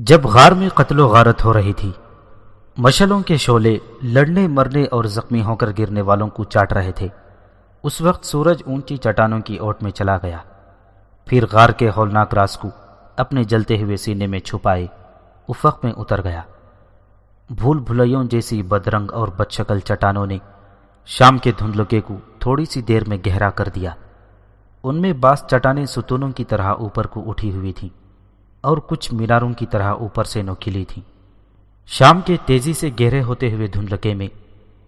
جب غار میں قتل و غارت ہو رہی تھی، مشلوں کے شعلے لڑنے مرنے اور زخمی ہو کر گرنے والوں کو چاٹ رہے تھے۔ اس وقت سورج اونچی چٹانوں کی اوٹ میں چلا گیا۔ پھر غار کے ہولناک راس کو اپنے جلتے ہوئے سینے میں چھپائے افق میں اتر گیا۔ بھول بھلائیوں جیسی بدرنگ اور بدشکل چٹانوں نے شام کے دھندلکے کو تھوڑی سی دیر میں گہرا کر دیا۔ ان میں بعض چٹانیں ستونوں کی طرح اوپر کو اٹھی ہوئی تھیں۔ اور کچھ میناروں کی طرح اوپر سے نوکیلی تھیں۔ شام کے تیزی سے گہرے ہوتے ہوئے دھندلکے میں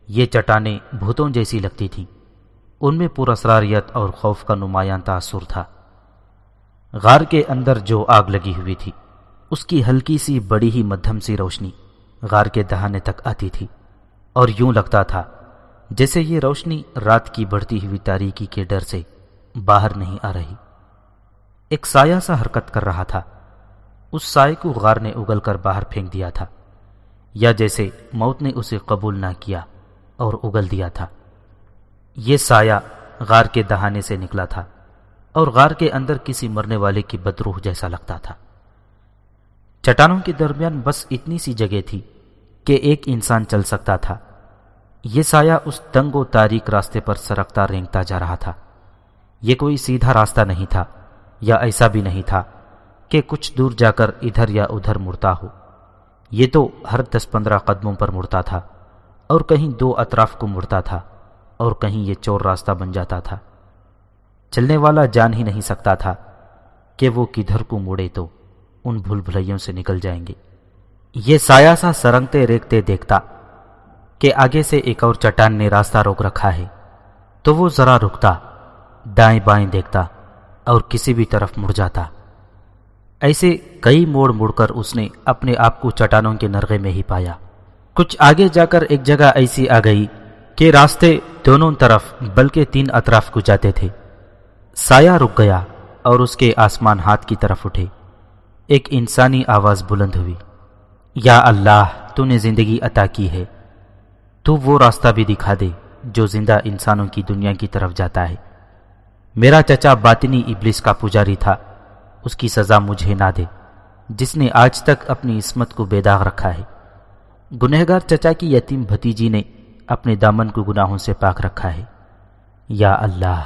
یہ چٹانیں بھوتوں جیسی لگتی تھیں۔ ان میں پورا اسراریت اور خوف کا نمایاں تاثر تھا۔ غار کے اندر جو آگ لگی ہوئی تھی، اس کی ہلکی سی بڑی ہی مدھم سی روشنی غار کے دہانے تک آتی تھی۔ اور یوں لگتا تھا جیسے یہ روشنی رات کی بڑھتی ہوئی تاریکی کے ڈر سے باہر نہیں آ رہی۔ ایک سایہ سا حرکت کر رہا تھا۔ اس سائے کو غار نے اگل کر باہر پھینک دیا تھا، یا جیسے موت نے اسے قبول نہ کیا اور اگل دیا تھا۔ یہ سایہ غار کے دہانے سے نکلا تھا اور غار کے اندر کسی مرنے والے کی بدروح جیسا لگتا تھا۔ چٹانوں کے درمیان بس اتنی سی جگہ تھی کہ ایک انسان چل سکتا تھا۔ یہ سایہ اس تنگ و تاریک راستے پر سرکتا رینگتا جا رہا تھا۔ یہ کوئی سیدھا راستہ نہیں تھا یا ایسا بھی نہیں تھا۔ کہ کچھ دور جا کر ادھر یا ادھر مڑتا ہو۔ یہ تو ہر دس پندرہ قدموں پر مڑتا تھا اور کہیں دو اطراف کو مڑتا تھا اور کہیں یہ چور راستہ بن جاتا تھا۔ چلنے والا جان ہی نہیں سکتا تھا کہ وہ کدھر کو موڑے تو ان بھول بھلائیوں سے نکل جائیں گے۔ یہ سایہ سا سرنگتے ریکتے دیکھتا کہ آگے سے ایک اور چٹان نے راستہ روک رکھا ہے۔ تو وہ ذرا رکتا، دائیں بائیں دیکھتا اور کسی بھی طرف مڑ جاتا۔ ایسے کئی موڑ مڑ کر اس نے اپنے آپ کو چٹانوں کے نرغے میں ہی پایا۔ کچھ آگے جا کر ایک جگہ ایسی آ گئی کہ راستے دونوں طرف بلکہ تین اطراف کو جاتے تھے۔ سایہ رک گیا اور اس کے آسمان ہاتھ کی طرف اٹھے۔ ایک انسانی آواز بلند ہوئی۔ یا اللہ، تو نے زندگی عطا کی ہے۔ تو وہ راستہ بھی دکھا دے جو زندہ انسانوں کی دنیا کی طرف جاتا ہے۔ میرا چچا باطنی ابلیس کا پجاری تھا۔ اس کی سزا مجھے نہ دے، جس نے آج تک اپنی عصمت کو بے داغ رکھا ہے۔ گنہگار چچا کی یتیم بھتیجی نے اپنے دامن کو گناہوں سے پاک رکھا ہے۔ یا اللہ۔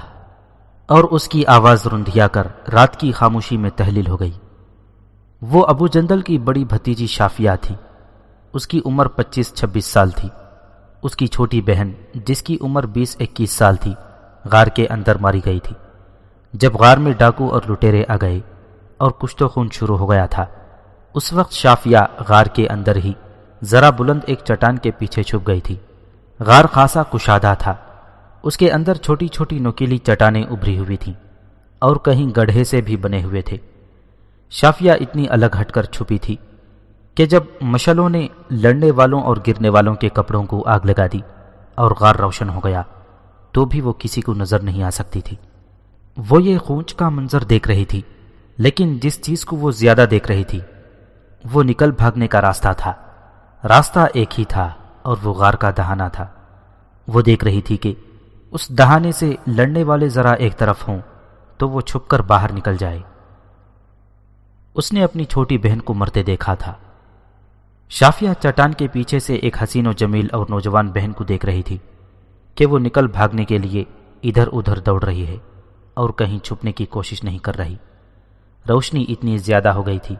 اور اس کی آواز رندیا کر رات کی خاموشی میں تحلیل ہو گئی۔ وہ ابو جندل کی بڑی بھتیجی شافیہ تھی۔ اس کی عمر پچیس چھبیس سال تھی۔ اس کی چھوٹی بہن، جس کی عمر بیس اکیس سال تھی، غار کے اندر ماری گئی تھی۔ جب غار میں ڈاکو اور لٹیرے آ گئے اور کچھ تو خون شروع ہو گیا تھا۔ اس وقت شافیہ غار کے اندر ہی ذرا بلند ایک چٹان کے پیچھے چھپ گئی تھی۔ غار خاصا کشادہ تھا۔ اس کے اندر چھوٹی چھوٹی نوکیلی چٹانیں ابری ہوئی تھیں اور کہیں گڑھے سے بھی بنے ہوئے تھے۔ شافیہ اتنی الگ ہٹ کر چھپی تھی کہ جب مشلوں نے لڑنے والوں اور گرنے والوں کے کپڑوں کو آگ لگا دی اور غار روشن ہو گیا، تو بھی وہ کسی کو نظر نہیں آ سکتی تھی۔ وہ یہ خونچ کا منظر دیکھ رہی تھی۔ لیکن جس چیز کو وہ زیادہ دیکھ رہی تھی، وہ نکل بھاگنے کا راستہ تھا۔ راستہ ایک ہی تھا اور وہ غار کا دہانا تھا۔ وہ دیکھ رہی تھی کہ اس دہانے سے لڑنے والے ذرا ایک طرف ہوں تو وہ چھپ کر باہر نکل جائے۔ اس نے اپنی چھوٹی بہن کو مرتے دیکھا تھا۔ شافیہ چٹان کے پیچھے سے ایک حسین و جمیل اور نوجوان بہن کو دیکھ رہی تھی کہ وہ نکل بھاگنے کے لیے ادھر ادھر دوڑ رہی ہے اور کہیں چھپنے کی کوشش نہیں کر رہی۔ روشنی اتنی زیادہ ہو گئی تھی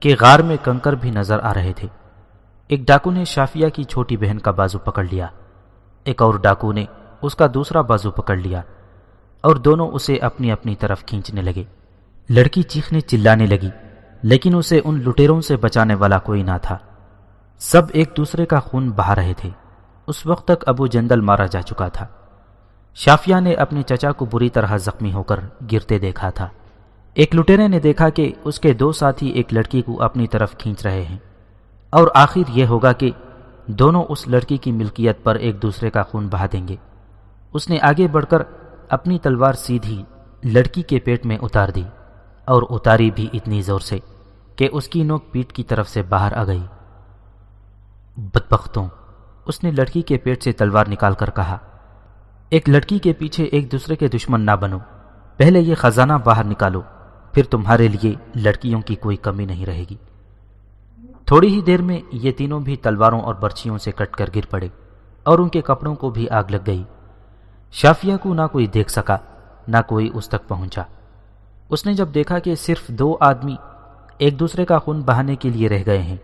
کہ غار میں کنکر بھی نظر آ رہے تھے۔ ایک ڈاکو نے شافیہ کی چھوٹی بہن کا بازو پکڑ لیا۔ ایک اور ڈاکو نے اس کا دوسرا بازو پکڑ لیا اور دونوں اسے اپنی اپنی طرف کھینچنے لگے۔ لڑکی چیخنے چلانے لگی، لیکن اسے ان لٹیروں سے بچانے والا کوئی نہ تھا۔ سب ایک دوسرے کا خون بہا رہے تھے۔ اس وقت تک ابو جندل مارا جا چکا تھا۔ شافیہ نے اپنے چچا کو بری طرح زخمی ہو کر گرتے دیکھا تھا۔ ایک لٹیرے نے دیکھا کہ اس کے دو ساتھی ایک لڑکی کو اپنی طرف کھینچ رہے ہیں۔ اور آخر یہ ہوگا کہ دونوں اس لڑکی کی ملکیت پر ایک دوسرے کا خون بہا دیں گے۔ اس نے آگے بڑھ کر اپنی تلوار سیدھی لڑکی کے پیٹ میں اتار دی اور اتاری بھی اتنی زور سے کہ اس کی نوک پیٹ کی طرف سے باہر آ گئی۔ بدبختوں، اس نے لڑکی کے پیٹ سے تلوار نکال کر کہا، ایک لڑکی کے پیچھے ایک دوسرے کے دشمن نہ بنو، پہلے یہ خزانہ باہر نکالو۔ پھر تمہارے لیے لڑکیوں کی کوئی کمی نہیں رہے گی۔ تھوڑی ہی دیر میں یہ تینوں بھی تلواروں اور برچیوں سے کٹ کر گر پڑے اور ان کے کپڑوں کو بھی آگ لگ گئی۔ شافیہ کو نہ کوئی دیکھ سکا، نہ کوئی اس تک پہنچا۔ اس نے جب دیکھا کہ صرف دو آدمی ایک دوسرے کا خون بہانے کے لیے رہ گئے ہیں،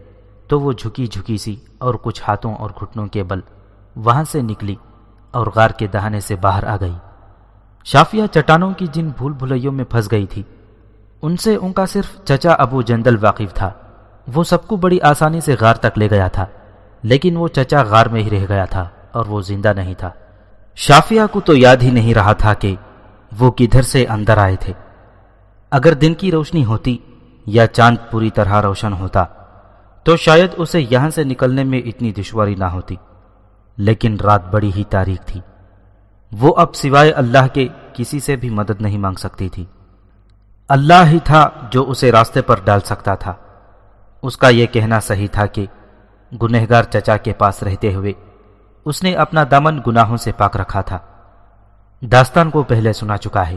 تو وہ جھکی جھکی سی اور کچھ ہاتھوں اور گھٹنوں کے بل وہاں سے نکلی اور غار کے دہانے سے باہر آ گئی۔ شافیہ چٹانوں کی جن بھول بھلائیوں میں پھنس گئی تھی ان سے ان کا صرف چچا ابو جندل واقف تھا۔ وہ سب کو بڑی آسانی سے غار تک لے گیا تھا، لیکن وہ چچا غار میں ہی رہ گیا تھا اور وہ زندہ نہیں تھا۔ شافیہ کو تو یاد ہی نہیں رہا تھا کہ وہ کدھر سے اندر آئے تھے۔ اگر دن کی روشنی ہوتی یا چاند پوری طرح روشن ہوتا، تو شاید اسے یہاں سے نکلنے میں اتنی دشواری نہ ہوتی۔ لیکن رات بڑی ہی تاریخ تھی۔ وہ اب سوائے اللہ کے کسی سے بھی مدد نہیں مانگ سکتی تھی۔ اللہ ہی تھا جو اسے راستے پر ڈال سکتا تھا۔ اس کا یہ کہنا صحیح تھا کہ گنہگار چچا کے پاس رہتے ہوئے اس نے اپنا دامن گناہوں سے پاک رکھا تھا۔ داستان کو پہلے سنا چکا ہے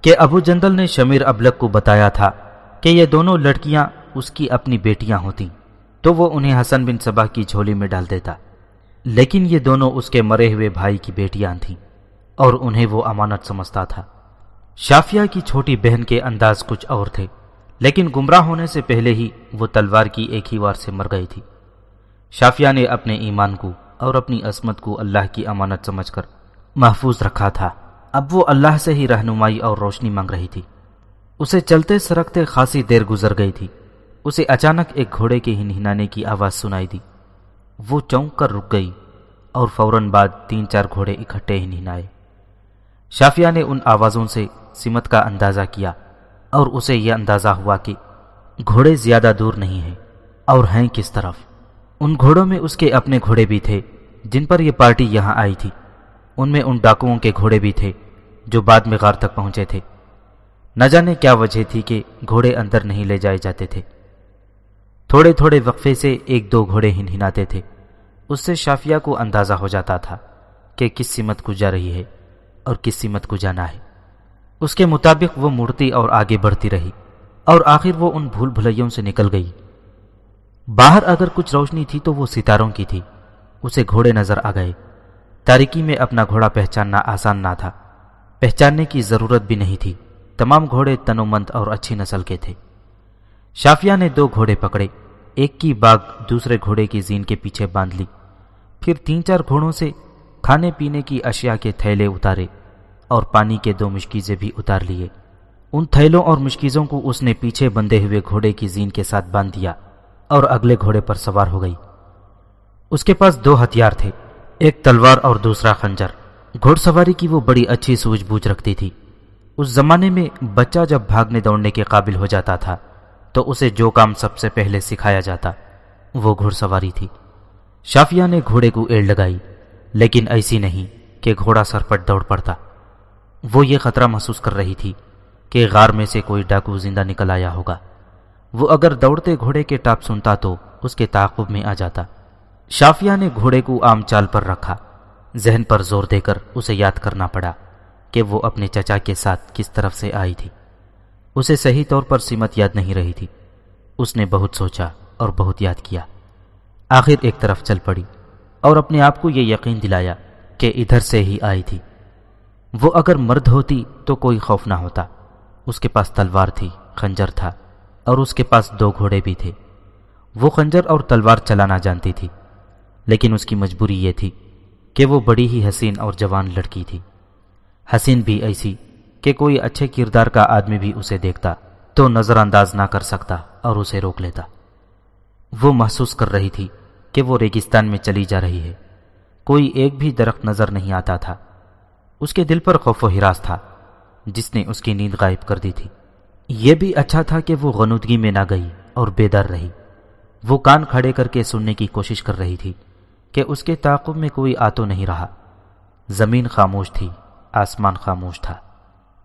کہ ابو جندل نے شمیر ابلک کو بتایا تھا کہ یہ دونوں لڑکیاں اس کی اپنی بیٹیاں ہوتی تو وہ انہیں حسن بن سبا کی جھولی میں ڈال دیتا۔ لیکن یہ دونوں اس کے مرے ہوئے بھائی کی بیٹیاں تھیں اور انہیں وہ امانت سمجھتا تھا۔ شافیہ کی چھوٹی بہن کے انداز کچھ اور تھے، لیکن گمراہ ہونے سے پہلے ہی وہ تلوار کی ایک ہی وار سے مر گئی تھی۔ شافیہ نے اپنے ایمان کو اور اپنی عصمت کو اللہ کی امانت سمجھ کر محفوظ رکھا تھا۔ اب وہ اللہ سے ہی رہنمائی اور روشنی مانگ رہی تھی۔ اسے چلتے سرکتے خاصی دیر گزر گئی تھی۔ اسے اچانک ایک گھوڑے کے ہنہنانے کی آواز سنائی دی۔ وہ چونک کر رک گئی اور فوراً بعد تین چار گھوڑے اکٹھے ہنہنائے شافیہ نے ان آوازوں سے سمت کا اندازہ کیا اور اسے یہ اندازہ ہوا کہ گھوڑے زیادہ دور نہیں ہیں اور ہیں کس طرف۔ ان گھوڑوں میں اس کے اپنے گھوڑے بھی تھے جن پر یہ پارٹی یہاں آئی تھی۔ ان میں ان ڈاکوؤں کے گھوڑے بھی تھے جو بعد میں غار تک پہنچے تھے۔ نہ جانے کیا وجہ تھی کہ گھوڑے اندر نہیں لے جائے جاتے تھے۔ تھوڑے تھوڑے وقفے سے ایک دو گھوڑے ہن ہناتے تھے۔ اس سے شافیہ کو اندازہ ہو جاتا تھا کہ کس سمت کو جا رہی ہے اور کس سمت کو جانا ہے۔ اس کے مطابق وہ مڑتی اور آگے بڑھتی رہی اور آخر وہ ان بھول بھلائیوں سے نکل گئی۔ باہر اگر کچھ روشنی تھی تو وہ ستاروں کی تھی۔ اسے گھوڑے نظر آ گئے۔ تاریکی میں اپنا گھوڑا پہچاننا آسان نہ تھا۔ پہچاننے کی ضرورت بھی نہیں تھی۔ تمام گھوڑے تنومند اور اچھی نسل کے تھے۔ شافیہ نے دو گھوڑے پکڑے۔ ایک کی باغ دوسرے گھوڑے کی زین کے پیچھے باندھ لی۔ پھر تین چار گھوڑوں سے کھانے پینے کی اشیاء کے تھیلے اتارے۔ اور پانی کے دو مشکیزیں بھی اتار لیے۔ ان تھیلوں اور مشکیزوں کو اس نے پیچھے بندے ہوئے گھوڑے کی زین کے ساتھ باندھ دیا اور اگلے گھوڑے پر سوار ہو گئی۔ اس کے پاس دو ہتھیار تھے، ایک تلوار اور دوسرا خنجر۔ گھوڑ سواری کی وہ بڑی اچھی سوجھ بوجھ رکھتی تھی۔ اس زمانے میں بچہ جب بھاگنے دوڑنے کے قابل ہو جاتا تھا، تو اسے جو کام سب سے پہلے سکھایا جاتا، وہ گھوڑ سواری تھی۔ شافیہ نے گھوڑے کو ایڑ لگائی، لیکن ایسی نہیں کہ گھوڑا سر پر دوڑ پڑتا۔ وہ یہ خطرہ محسوس کر رہی تھی کہ غار میں سے کوئی ڈاکو زندہ نکل آیا ہوگا۔ وہ اگر دوڑتے گھوڑے کے ٹاپ سنتا تو اس کے تعاقب میں آ جاتا۔ شافیہ نے گھوڑے کو عام چال پر رکھا۔ ذہن پر زور دے کر اسے یاد کرنا پڑا کہ وہ اپنے چچا کے ساتھ کس طرف سے آئی تھی۔ اسے صحیح طور پر سمت یاد نہیں رہی تھی۔ اس نے بہت سوچا اور بہت یاد کیا۔ آخر ایک طرف چل پڑی اور اپنے آپ کو یہ یقین دلایا کہ ادھر سے ہی آئی تھی۔ وہ اگر مرد ہوتی تو کوئی خوف نہ ہوتا۔ اس کے پاس تلوار تھی، خنجر تھا، اور اس کے پاس دو گھوڑے بھی تھے۔ وہ خنجر اور تلوار چلانا جانتی تھی، لیکن اس کی مجبوری یہ تھی کہ وہ بڑی ہی حسین اور جوان لڑکی تھی۔ حسین بھی ایسی کہ کوئی اچھے کردار کا آدمی بھی اسے دیکھتا تو نظر انداز نہ کر سکتا اور اسے روک لیتا۔ وہ محسوس کر رہی تھی کہ وہ ریگستان میں چلی جا رہی ہے۔ کوئی ایک بھی درخت نظر نہیں آتا تھا۔ اس کے دل پر خوف و ہراس تھا، جس نے اس کی نیند غائب کر دی تھی۔ یہ بھی اچھا تھا کہ وہ غنودگی میں نہ گئی اور بیدار رہی۔ وہ کان کھڑے کر کے سننے کی کوشش کر رہی تھی کہ اس کے تعاقب میں کوئی آ تو نہیں رہا۔ زمین خاموش تھی، آسمان خاموش تھا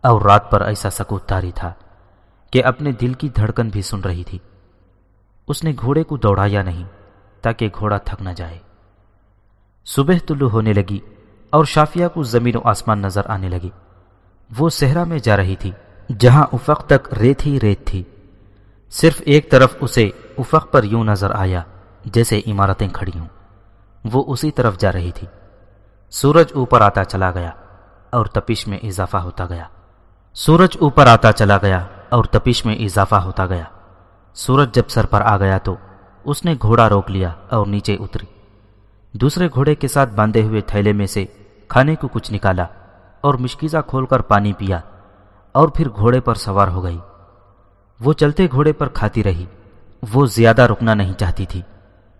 اور رات پر ایسا سکوت تاری تھا کہ اپنے دل کی دھڑکن بھی سن رہی تھی۔ اس نے گھوڑے کو دوڑایا نہیں تاکہ گھوڑا تھک نہ جائے۔ صبح طلوع ہونے لگی۔ اور شافیہ کو زمین و آسمان نظر آنے لگی۔ وہ صحرا میں جا رہی تھی، جہاں افق تک ریت ہی ریت تھی۔ صرف ایک طرف اسے افق پر یوں نظر آیا جیسے عمارتیں کھڑی ہوں۔ وہ اسی طرف جا رہی تھی۔ سورج اوپر آتا چلا گیا اور تپش میں اضافہ ہوتا گیا۔ سورج اوپر آتا چلا گیا اور تپش میں اضافہ ہوتا گیا۔ سورج جب سر پر آ گیا تو اس نے گھوڑا روک لیا اور نیچے اتری۔ دوسرے گھوڑے کے ساتھ باندھے ہوئے تھیلے میں سے کھانے کو کچھ نکالا اور مشکیزہ کھول کر پانی پیا اور پھر گھوڑے پر سوار ہو گئی۔ وہ چلتے گھوڑے پر کھاتی رہی۔ وہ زیادہ رکنا نہیں چاہتی تھی۔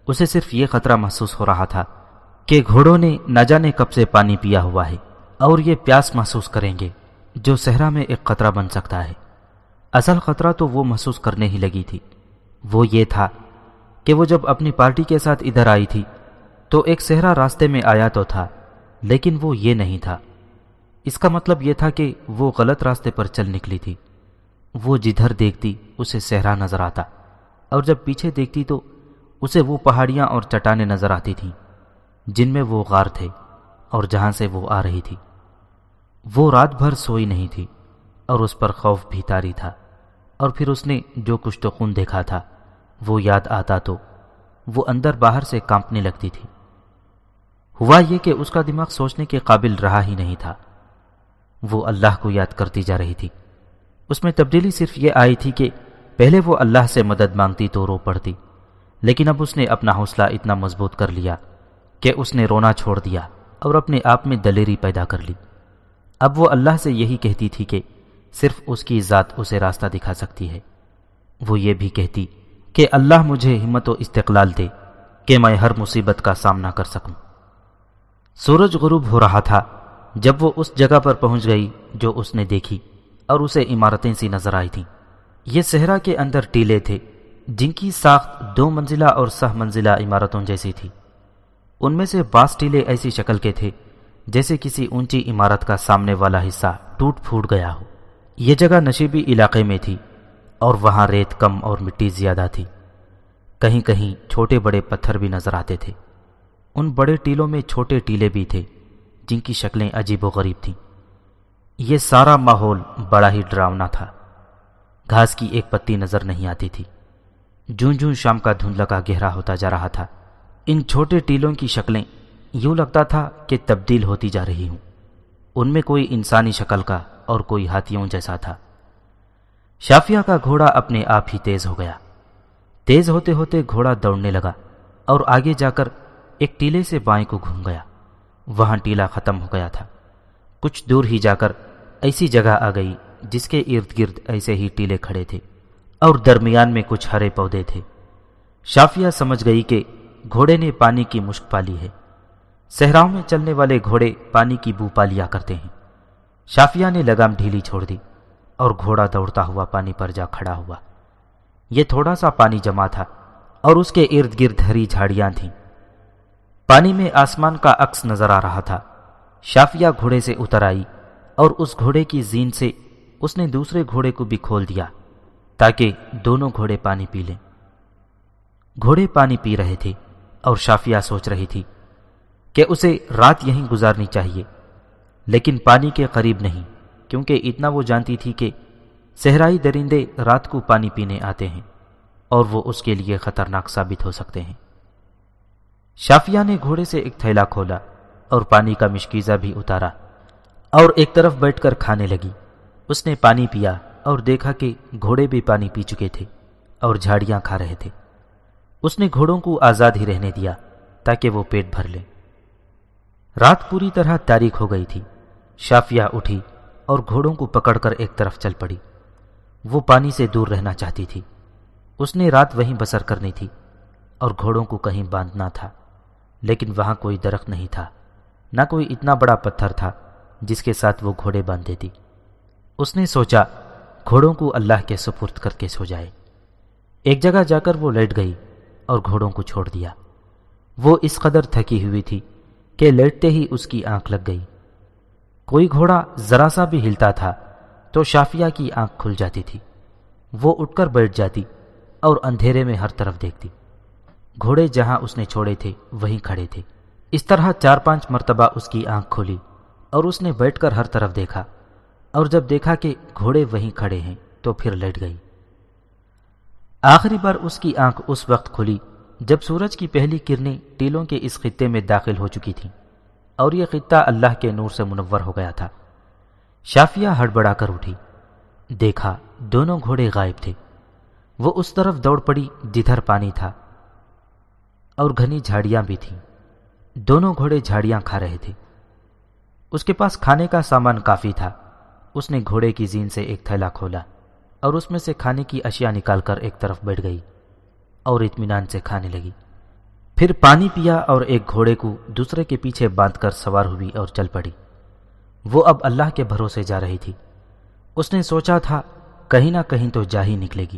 اسے صرف یہ خطرہ محسوس ہو رہا تھا کہ گھوڑوں نے نہ جانے کب سے پانی پیا ہوا ہے اور یہ پیاس محسوس کریں گے جو صحرا میں ایک خطرہ بن سکتا ہے۔ اصل خطرہ تو وہ محسوس کرنے ہی لگی تھی۔ وہ یہ تھا کہ وہ جب اپنی پارٹی کے ساتھ ادھر آئی تھی تو ایک صحرا راستے میں آیا تو تھا۔ لیکن وہ یہ نہیں تھا۔ اس کا مطلب یہ تھا کہ وہ غلط راستے پر چل نکلی تھی۔ وہ جدھر دیکھتی اسے صحرا نظر آتا، اور جب پیچھے دیکھتی تو اسے وہ پہاڑیاں اور چٹانیں نظر آتی تھیں، جن میں وہ غار تھے اور جہاں سے وہ آ رہی تھی۔ وہ رات بھر سوئی نہیں تھی، اور اس پر خوف بھی تاری تھا۔ اور پھر اس نے جو کچھ تو خون دیکھا تھا، وہ یاد آتا تو وہ اندر باہر سے کانپنے لگتی تھی۔ ہوا یہ کہ اس کا دماغ سوچنے کے قابل رہا ہی نہیں تھا۔ وہ اللہ کو یاد کرتی جا رہی تھی۔ اس میں تبدیلی صرف یہ آئی تھی کہ پہلے وہ اللہ سے مدد مانگتی تو رو پڑتی، لیکن اب اس نے اپنا حوصلہ اتنا مضبوط کر لیا کہ اس نے رونا چھوڑ دیا اور اپنے آپ میں دلیری پیدا کر لی۔ اب وہ اللہ سے یہی کہتی تھی کہ صرف اس کی ذات اسے راستہ دکھا سکتی ہے۔ وہ یہ بھی کہتی کہ اللہ مجھے ہمت و استقلال دے کہ میں ہر مصیبت کا سامنا کر سکوں۔ سورج غروب ہو رہا تھا جب وہ اس جگہ پر پہنچ گئی جو اس نے دیکھی اور اسے عمارتیں سی نظر آئی تھیں۔ یہ صحرا کے اندر ٹیلے تھے جن کی ساخت دو منزلہ اور سہ منزلہ عمارتوں جیسی تھی۔ ان میں سے باس ٹیلے ایسی شکل کے تھے جیسے کسی اونچی عمارت کا سامنے والا حصہ ٹوٹ پھوٹ گیا ہو۔ یہ جگہ نشیبی علاقے میں تھی اور وہاں ریت کم اور مٹی زیادہ تھی۔ کہیں کہیں چھوٹے بڑے پتھر بھی نظر آتے تھے۔ ان بڑے ٹیلوں میں چھوٹے ٹیلے بھی تھے، جن کی شکلیں عجیب و غریب تھیں۔ یہ سارا ماحول بڑا ہی ڈراؤنا تھا۔ گھاس کی ایک پتی نظر نہیں آتی تھی۔ جون جون شام کا دھندلا کا گہرا ہوتا جا رہا تھا۔ ان چھوٹے ٹیلوں کی شکلیں یوں لگتا تھا کہ تبدیل ہوتی جا رہی ہوں۔ ان میں کوئی انسانی شکل کا اور کوئی ہاتھیوں جیسا تھا۔ شافیہ کا گھوڑا اپنے آپ ہی تیز ہو گیا۔ تیز ہوتے ہوتے گھوڑا دوڑنے لگا اور آگے جا کر ایک ٹیلے سے بائیں کو گھوم گیا۔ وہاں ٹیلا ختم ہو گیا تھا۔ کچھ دور ہی جا کر ایسی جگہ آ گئی جس کے ارد گرد ایسے ہی ٹیلے کھڑے تھے اور درمیان میں کچھ ہرے پودے تھے۔ شافیہ سمجھ گئی کہ گھوڑے نے پانی کی مشک پالی ہے۔ صحراؤں میں چلنے والے گھوڑے پانی کی بو پالیا کرتے ہیں۔ شافیہ نے لگام ڈھیلی چھوڑ دی اور گھوڑا دوڑتا ہوا پانی پر جا کھڑا ہوا۔ یہ تھوڑا سا پانی جمع تھا اور اس کے ارد گرد ہری جھاڑیاں تھیں۔ پانی میں آسمان کا عکس نظر آ رہا تھا۔ شافیہ گھوڑے سے اتر آئی اور اس گھوڑے کی زین سے اس نے دوسرے گھوڑے کو بھی کھول دیا تاکہ دونوں گھوڑے پانی پی لیں۔ گھوڑے پانی پی رہے تھے اور شافیہ سوچ رہی تھی کہ اسے رات یہیں گزارنی چاہیے، لیکن پانی کے قریب نہیں، کیونکہ اتنا وہ جانتی تھی کہ صحرائی درندے رات کو پانی پینے آتے ہیں اور وہ اس کے لیے خطرناک ثابت ہو سکتے ہیں۔ شافیہ نے گھوڑے سے ایک تھیلا کھولا اور پانی کا مشکیزہ بھی اتارا اور ایک طرف بیٹھ کر کھانے لگی۔ اس نے پانی پیا اور دیکھا کہ گھوڑے بھی پانی پی چکے تھے اور جھاڑیاں کھا رہے تھے۔ اس نے گھوڑوں کو آزاد ہی رہنے دیا تاکہ وہ پیٹ بھر لیں رات پوری طرح تاریخ ہو گئی تھی۔ شافیہ اٹھی اور گھوڑوں کو پکڑ کر ایک طرف چل پڑی۔ وہ پانی سے دور رہنا چاہتی تھی۔ اس نے رات وہیں بسر کرنی تھی اور گھوڑوں کو کہیں باندھنا تھا۔ لیکن وہاں کوئی درخت نہیں تھا، نہ کوئی اتنا بڑا پتھر تھا جس کے ساتھ وہ گھوڑے باندھ دیتی اس نے سوچا، گھوڑوں کو اللہ کے سپرد کر کے سو جائے۔ ایک جگہ جا کر وہ لیٹ گئی اور گھوڑوں کو چھوڑ دیا۔ وہ اس قدر تھکی ہوئی تھی کہ لیٹتے ہی اس کی آنکھ لگ گئی۔ کوئی گھوڑا ذرا سا بھی ہلتا تھا تو شافیہ کی آنکھ کھل جاتی تھی۔ وہ اٹھ کر بیٹھ جاتی اور اندھیرے میں ہر طرف دیکھتی۔ گھوڑے جہاں اس نے چھوڑے تھے، وہیں کھڑے تھے۔ اس طرح چار پانچ مرتبہ اس کی آنکھ کھولی اور اس نے بیٹھ کر ہر طرف دیکھا۔ اور جب دیکھا کہ گھوڑے وہیں کھڑے ہیں، تو پھر لیٹ گئی۔ آخری بار اس کی آنکھ اس وقت کھلی جب سورج کی پہلی کرنیں ٹیلوں کے اس خطے میں داخل ہو چکی تھیں اور یہ خطہ اللہ کے نور سے منور ہو گیا تھا۔ شافیہ ہڑبڑا کر اٹھی۔ دیکھا، دونوں گھوڑے غائب تھے۔ وہ اس طرف دوڑ پڑی جدھر پانی تھا۔ اور گھنی جھاڑیاں بھی تھیں۔ دونوں گھوڑے جھاڑیاں کھا رہے تھے۔ اس کے پاس کھانے کا سامان کافی تھا۔ اس نے گھوڑے کی زین سے ایک تھیلا کھولا اور اس میں سے کھانے کی اشیاء نکال کر ایک طرف بیٹھ گئی اور اطمینان سے کھانے لگی۔ پھر پانی پیا اور ایک گھوڑے کو دوسرے کے پیچھے باندھ کر سوار ہوئی اور چل پڑی۔ وہ اب اللہ کے بھروسے جا رہی تھی۔ اس نے سوچا تھا، کہیں نہ کہیں تو جا ہی نکلے گی۔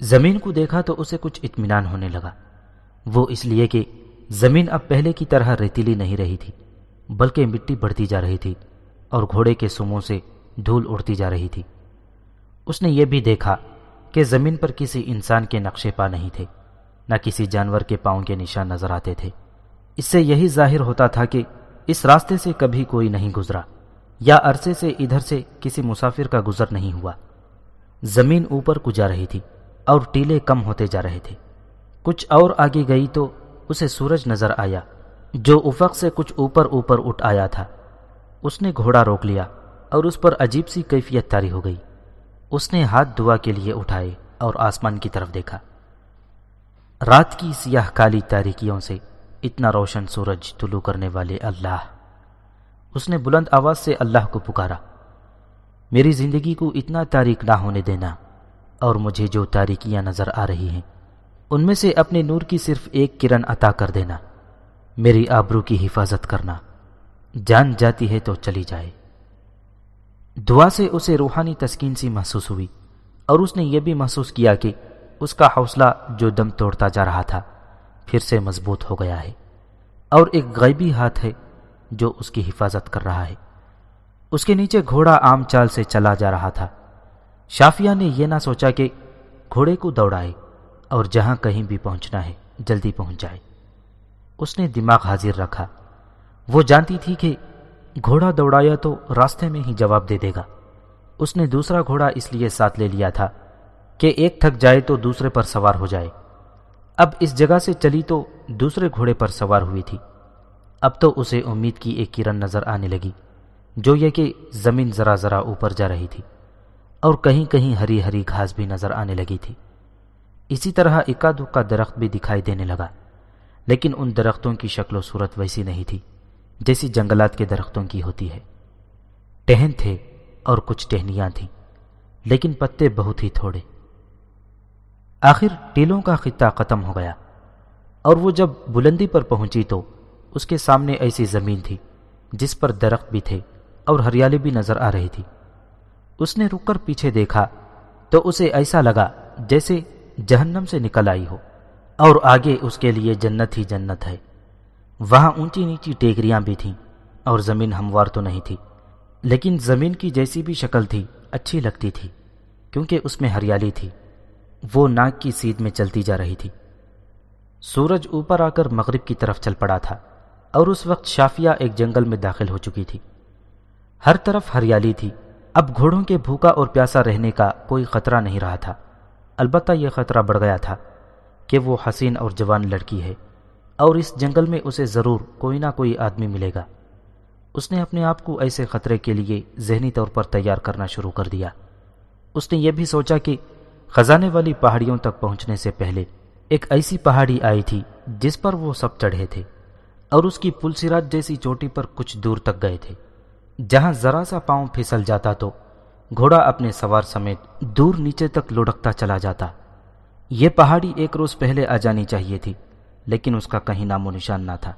زمین کو دیکھا تو اسے کچھ اطمینان ہونے لگا۔ وہ اس لیے کہ زمین اب پہلے کی طرح ریتیلی نہیں رہی تھی، بلکہ مٹی بڑھتی جا رہی تھی اور گھوڑے کے سموں سے دھول اڑتی جا رہی تھی۔ اس نے یہ بھی دیکھا کہ زمین پر کسی انسان کے نقشے پا نہیں تھے، نہ کسی جانور کے پاؤں کے نشان نظر آتے تھے۔ اس سے یہی ظاہر ہوتا تھا کہ اس راستے سے کبھی کوئی نہیں گزرا، یا عرصے سے ادھر سے کسی مسافر کا گزر نہیں ہوا۔ زمین اوپر کو جا رہی تھی اور ٹیلے کم ہوتے جا رہے تھے۔ کچھ اور آگے گئی تو اسے سورج نظر آیا، جو افق سے کچھ اوپر اوپر اٹھ آیا تھا۔ اس نے گھوڑا روک لیا اور اس پر عجیب سی کیفیت تاری ہو گئی۔ اس نے ہاتھ دعا کے لیے اٹھائے اور آسمان کی طرف دیکھا۔ رات کی سیاہ کالی تاریکیوں سے اتنا روشن سورج طلوع کرنے والے اللہ۔ اس نے بلند آواز سے اللہ کو پکارا، میری زندگی کو اتنا تاریک نہ ہونے دینا اور مجھے جو تاریکیاں نظر آ رہی ہیں ان میں سے اپنے نور کی صرف ایک کرن عطا کر دینا، میری آبرو کی حفاظت کرنا۔ جان جاتی ہے تو چلی جائے۔ دعا سے اسے روحانی تسکین سی محسوس ہوئی اور اس نے یہ بھی محسوس کیا کہ اس کا حوصلہ جو دم توڑتا جا رہا تھا، پھر سے مضبوط ہو گیا ہے۔ اور ایک غیبی ہاتھ ہے جو اس کی حفاظت کر رہا ہے۔ اس کے نیچے گھوڑا عام چال سے چلا جا رہا تھا۔ شافیہ نے یہ نہ سوچا کہ گھوڑے کو دوڑائے۔ اور جہاں کہیں بھی پہنچنا ہے، جلدی پہنچ جائے۔ اس نے دماغ حاضر رکھا۔ وہ جانتی تھی کہ گھوڑا دوڑایا تو راستے میں ہی جواب دے دے گا۔ اس نے دوسرا گھوڑا اس لیے ساتھ لے لیا تھا کہ ایک تھک جائے تو دوسرے پر سوار ہو جائے۔ اب اس جگہ سے چلی تو دوسرے گھوڑے پر سوار ہوئی تھی۔ اب تو اسے امید کی ایک کرن نظر آنے لگی، جو یہ کہ زمین ذرا ذرا اوپر جا رہی تھی اور کہیں کہیں ہری ہری گھاس بھی نظر آنے لگی تھی۔ اسی طرح اکا دکا درخت بھی دکھائی دینے لگا، لیکن ان درختوں کی شکل و صورت ویسی نہیں تھی، جیسی جنگلات کے درختوں کی ہوتی ہے۔ ٹہن تھے اور کچھ ٹہنیاں تھیں، لیکن پتے بہت ہی تھوڑے۔ آخر ٹیلوں کا خطہ ختم ہو گیا، اور وہ جب بلندی پر پہنچی تو اس کے سامنے ایسی زمین تھی جس پر درخت بھی تھے اور ہریالی بھی نظر آ رہی تھی۔ اس نے رک کر پیچھے دیکھا تو اسے ایسا لگا جیسے جہنم سے نکل آئی ہو اور آگے اس کے لیے جنت ہی جنت ہے۔ وہاں اونچی نیچی ٹیکریاں بھی تھیں اور زمین ہموار تو نہیں تھی، لیکن زمین کی جیسی بھی شکل تھی، اچھی لگتی تھی، کیونکہ اس میں ہریالی تھی۔ وہ ناک کی سیدھ میں چلتی جا رہی تھی۔ سورج اوپر آ کر مغرب کی طرف چل پڑا تھا اور اس وقت شافیہ ایک جنگل میں داخل ہو چکی تھی۔ ہر طرف ہریالی تھی۔ اب گھوڑوں کے بھوکا اور پیاسا رہنے کا کوئی خطرہ نہیں رہا تھا۔ البتہ یہ خطرہ بڑھ گیا تھا کہ وہ حسین اور جوان لڑکی ہے اور اس جنگل میں اسے ضرور کوئی نہ کوئی آدمی ملے گا۔ اس نے اپنے آپ کو ایسے خطرے کے لیے ذہنی طور پر تیار کرنا شروع کر دیا۔ اس نے یہ بھی سوچا کہ خزانے والی پہاڑیوں تک پہنچنے سے پہلے ایک ایسی پہاڑی آئی تھی جس پر وہ سب چڑھے تھے اور اس کی پلسرات جیسی چوٹی پر کچھ دور تک گئے تھے۔ جہاں ذرا سا پاؤں پھسل جاتا تو گھوڑا اپنے سوار سمیت دور نیچے تک لڑکتا چلا جاتا۔ یہ پہاڑی ایک روز پہلے آ جانی چاہیے تھی، لیکن اس کا کہیں نام و نشان نہ تھا۔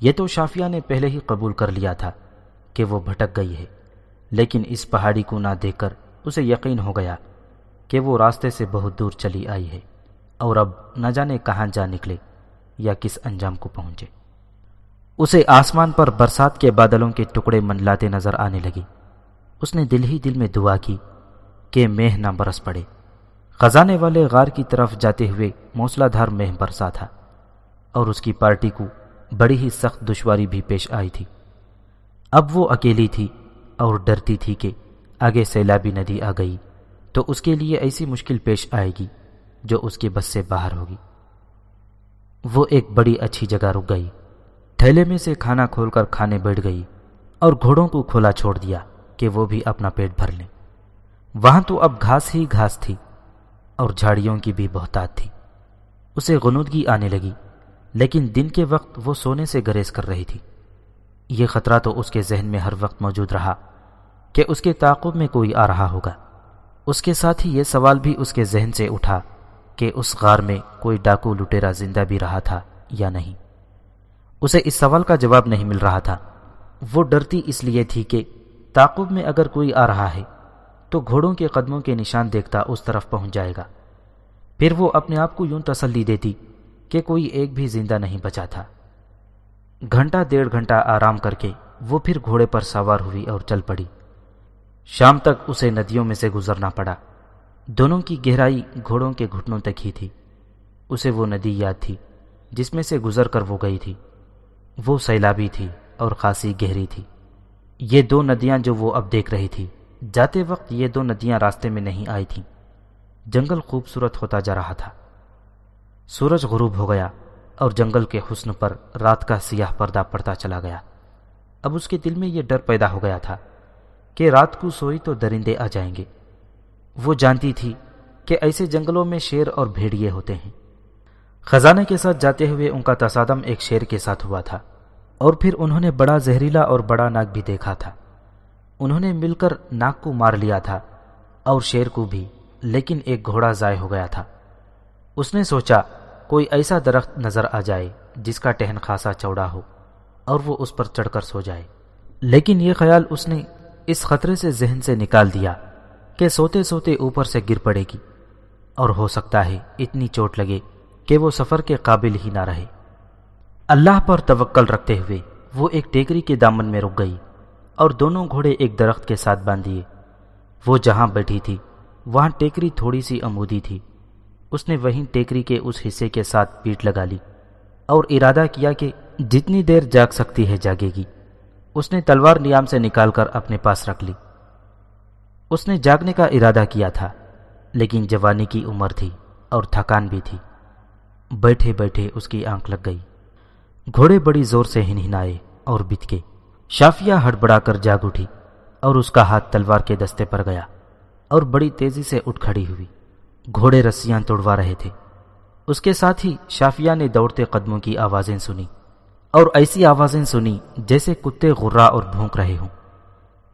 یہ تو شافیہ نے پہلے ہی قبول کر لیا تھا کہ وہ بھٹک گئی ہے، لیکن اس پہاڑی کو نہ دیکھ کر اسے یقین ہو گیا کہ وہ راستے سے بہت دور چلی آئی ہے اور اب نہ جانے کہاں جا نکلے یا کس انجام کو پہنچے۔ اسے آسمان پر برسات کے بادلوں کے ٹکڑے منلاتے نظر آنے لگی۔ اس نے دل ہی دل میں دعا کی کہ مہ نہ برس پڑے۔ خزانے والے غار کی طرف جاتے ہوئے موسلا دھار مہ برسا تھا اور اس کی پارٹی کو بڑی ہی سخت دشواری بھی پیش آئی تھی۔ اب وہ اکیلی تھی اور ڈرتی تھی کہ آگے سیلابی ندی آ گئی تو اس کے لیے ایسی مشکل پیش آئے گی جو اس کی بس سے باہر ہوگی۔ وہ ایک بڑی اچھی جگہ رک گئی۔ تھیلے میں سے کھانا کھول کر کھانے بیٹھ گئی اور گھوڑوں کو کھولا چھوڑ دیا۔ کہ وہ بھی اپنا پیٹ بھر لیں۔ وہاں تو اب گھاس ہی گھاس تھی اور جھاڑیوں کی بھی بہتات تھی۔ اسے غنودگی آنے لگی، لیکن دن کے وقت وہ سونے سے گریز کر رہی تھی۔ یہ خطرہ تو اس کے ذہن میں ہر وقت موجود رہا کہ اس کے تعاقب میں کوئی آ رہا ہوگا۔ اس کے ساتھ ہی یہ سوال بھی اس کے ذہن سے اٹھا کہ اس غار میں کوئی ڈاکو لٹیرا زندہ بھی رہا تھا یا نہیں۔ اسے اس سوال کا جواب نہیں مل رہا تھا۔ وہ ڈرتی اس لیے تھی کہ تعقب میں اگر کوئی آ رہا ہے، تو گھوڑوں کے قدموں کے نشان دیکھتا اس طرف پہنچ جائے گا۔ پھر وہ اپنے آپ کو یوں تسلی دیتی کہ کوئی ایک بھی زندہ نہیں بچا تھا۔ گھنٹہ ڈیڑھ گھنٹہ آرام کر کے وہ پھر گھوڑے پر سوار ہوئی اور چل پڑی۔ شام تک اسے ندیوں میں سے گزرنا پڑا۔ دونوں کی گہرائی گھوڑوں کے گھٹنوں تک ہی تھی۔ اسے وہ ندی یاد تھی جس میں سے گزر کر وہ گئی تھی۔ وہ سیلابی تھی اور خاصی گہری تھی۔ یہ دو ندیاں جو وہ اب دیکھ رہی تھی۔ جاتے وقت یہ دو ندیاں راستے میں نہیں آئی تھیں۔ جنگل خوبصورت ہوتا جا رہا تھا۔ سورج غروب ہو گیا اور جنگل کے حسن پر رات کا سیاہ پردہ پڑتا چلا گیا۔ اب اس کے دل میں یہ ڈر پیدا ہو گیا تھا کہ رات کو سوئی تو درندے آ جائیں گے۔ وہ جانتی تھی کہ ایسے جنگلوں میں شیر اور بھیڑیے ہوتے ہیں۔ خزانے کے ساتھ جاتے ہوئے ان کا تصادم ایک شیر کے ساتھ ہوا تھا۔ اور پھر انہوں نے بڑا زہریلا اور بڑا ناک بھی دیکھا تھا۔ انہوں نے مل کر ناک کو مار لیا تھا اور شیر کو بھی، لیکن ایک گھوڑا ضائع ہو گیا تھا۔ اس نے سوچا، کوئی ایسا درخت نظر آ جائے جس کا ٹہن خاصا چوڑا ہو اور وہ اس پر چڑھ کر سو جائے۔ لیکن یہ خیال اس نے اس خطرے سے ذہن سے نکال دیا کہ سوتے سوتے اوپر سے گر پڑے گی اور ہو سکتا ہے اتنی چوٹ لگے کہ وہ سفر کے قابل ہی نہ رہے۔ اللہ پر توکل رکھتے ہوئے وہ ایک ٹیکری کے دامن میں رک گئی اور دونوں گھوڑے ایک درخت کے ساتھ باندھیے۔ وہ جہاں بیٹھی تھی، وہاں ٹیکری تھوڑی سی امودی تھی۔ اس نے وہیں ٹیکری کے اس حصے کے ساتھ پیٹ لگا لی اور ارادہ کیا کہ جتنی دیر جاگ سکتی ہے، جاگے گی۔ اس نے تلوار نیام سے نکال کر اپنے پاس رکھ لی۔ اس نے جاگنے کا ارادہ کیا تھا، لیکن جوانی کی عمر تھی اور تھکان بھی تھی۔ بیٹھے بیٹھے اس کی آنکھ لگ گئی۔ گھوڑے بڑی زور سے ہن آئے اور بتکے۔ شافیہ ہڑبڑا کر جاگ اٹھی اور اس کا ہاتھ تلوار کے دستے پر گیا اور بڑی تیزی سے اٹھ کھڑی ہوئی۔ گھوڑے رسیاں توڑوا رہے تھے۔ اس کے ساتھ ہی شافیہ نے دوڑتے قدموں کی آوازیں سنی اور ایسی آوازیں سنی جیسے کتے غرا اور بھونک رہے ہوں۔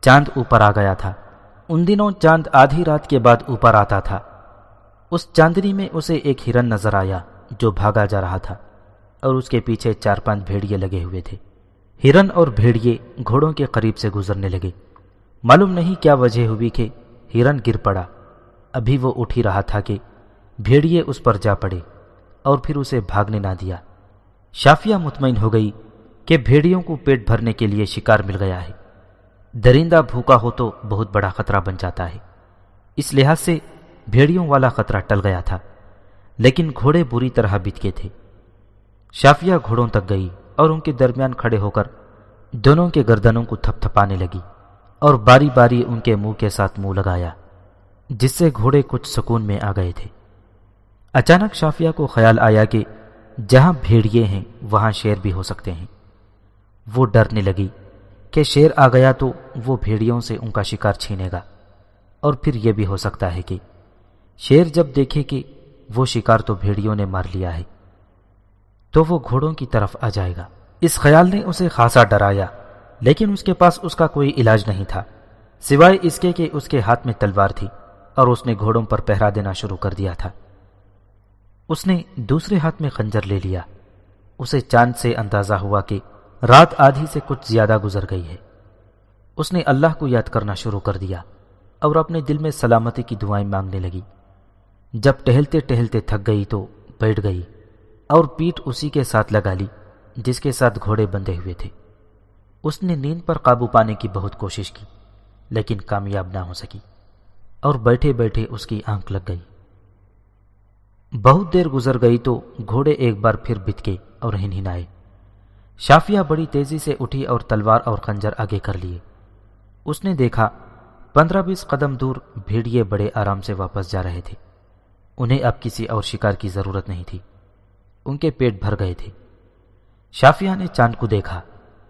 چاند اوپر آ گیا تھا۔ ان دنوں چاند آدھی رات کے بعد اوپر آتا تھا۔ اس چاندنی میں اسے ایک ہرن نظر آیا جو بھاگا جا رہا تھا۔ اور اس کے پیچھے چار پانچ بھیڑیے لگے ہوئے تھے۔ ہرن اور بھیڑیے گھوڑوں کے قریب سے گزرنے لگے۔ معلوم نہیں کیا وجہ ہوئی کہ ہرن گر پڑا۔ ابھی وہ اٹھ ہی رہا تھا کہ بھیڑیے اس پر جا پڑے اور پھر اسے بھاگنے نہ دیا۔ شافیہ مطمئن ہو گئی کہ بھیڑیوں کو پیٹ بھرنے کے لیے شکار مل گیا ہے۔ درندہ بھوکا ہو تو بہت بڑا خطرہ بن جاتا ہے۔ اس لحاظ سے بھیڑیوں والا خطرہ ٹل گیا تھا، لیکن گھوڑے بری طرح بتکے تھے۔ شافیہ گھوڑوں تک گئی اور ان کے درمیان کھڑے ہو کر دونوں کے گردنوں کو تھپ تھپانے لگی اور باری باری ان کے منہ کے ساتھ منہ لگایا، جس سے گھوڑے کچھ سکون میں آ گئے تھے۔ اچانک شافیہ کو خیال آیا کہ جہاں بھیڑیے ہیں، وہاں شیر بھی ہو سکتے ہیں۔ وہ ڈرنے لگی کہ شیر آ گیا تو وہ بھیڑیوں سے ان کا شکار چھینے گا۔ اور پھر یہ بھی ہو سکتا ہے کہ شیر جب دیکھے کہ وہ شکار تو بھیڑیوں نے مار لیا ہے تو وہ گھوڑوں کی طرف آ جائے گا۔ اس خیال نے اسے خاصا ڈرایا، لیکن اس کے پاس اس کا کوئی علاج نہیں تھا۔ سوائے اس کے کہ اس کے ہاتھ میں تلوار تھی اور اس نے گھوڑوں پر پہرا دینا شروع کر دیا تھا۔ اس نے دوسرے ہاتھ میں خنجر لے لیا۔ اسے چاند سے اندازہ ہوا کہ رات آدھی سے کچھ زیادہ گزر گئی ہے۔ اس نے اللہ کو یاد کرنا شروع کر دیا اور اپنے دل میں سلامتی کی دعائیں مانگنے لگی۔ جب ٹہلتے ٹہلتے تھک گئی تو بیٹھ گئی۔ اور پیٹ اسی کے ساتھ لگا لی، جس کے ساتھ گھوڑے بندھے ہوئے تھے۔ اس نے نیند پر قابو پانے کی بہت کوشش کی، لیکن کامیاب نہ ہو سکی اور بیٹھے بیٹھے اس کی آنکھ لگ گئی۔ بہت دیر گزر گئی تو گھوڑے ایک بار پھر بت کے اور ہن ہنائے شافیہ بڑی تیزی سے اٹھی اور تلوار اور خنجر آگے کر لیے۔ اس نے دیکھا، پندرہ بیس قدم دور بھیڑیے بڑے آرام سے واپس جا رہے تھے۔ انہیں اب کسی اور شکار کی ضرورت نہیں تھی۔ ان کے پیٹ بھر گئے تھے۔ شافیہ نے چاند کو دیکھا،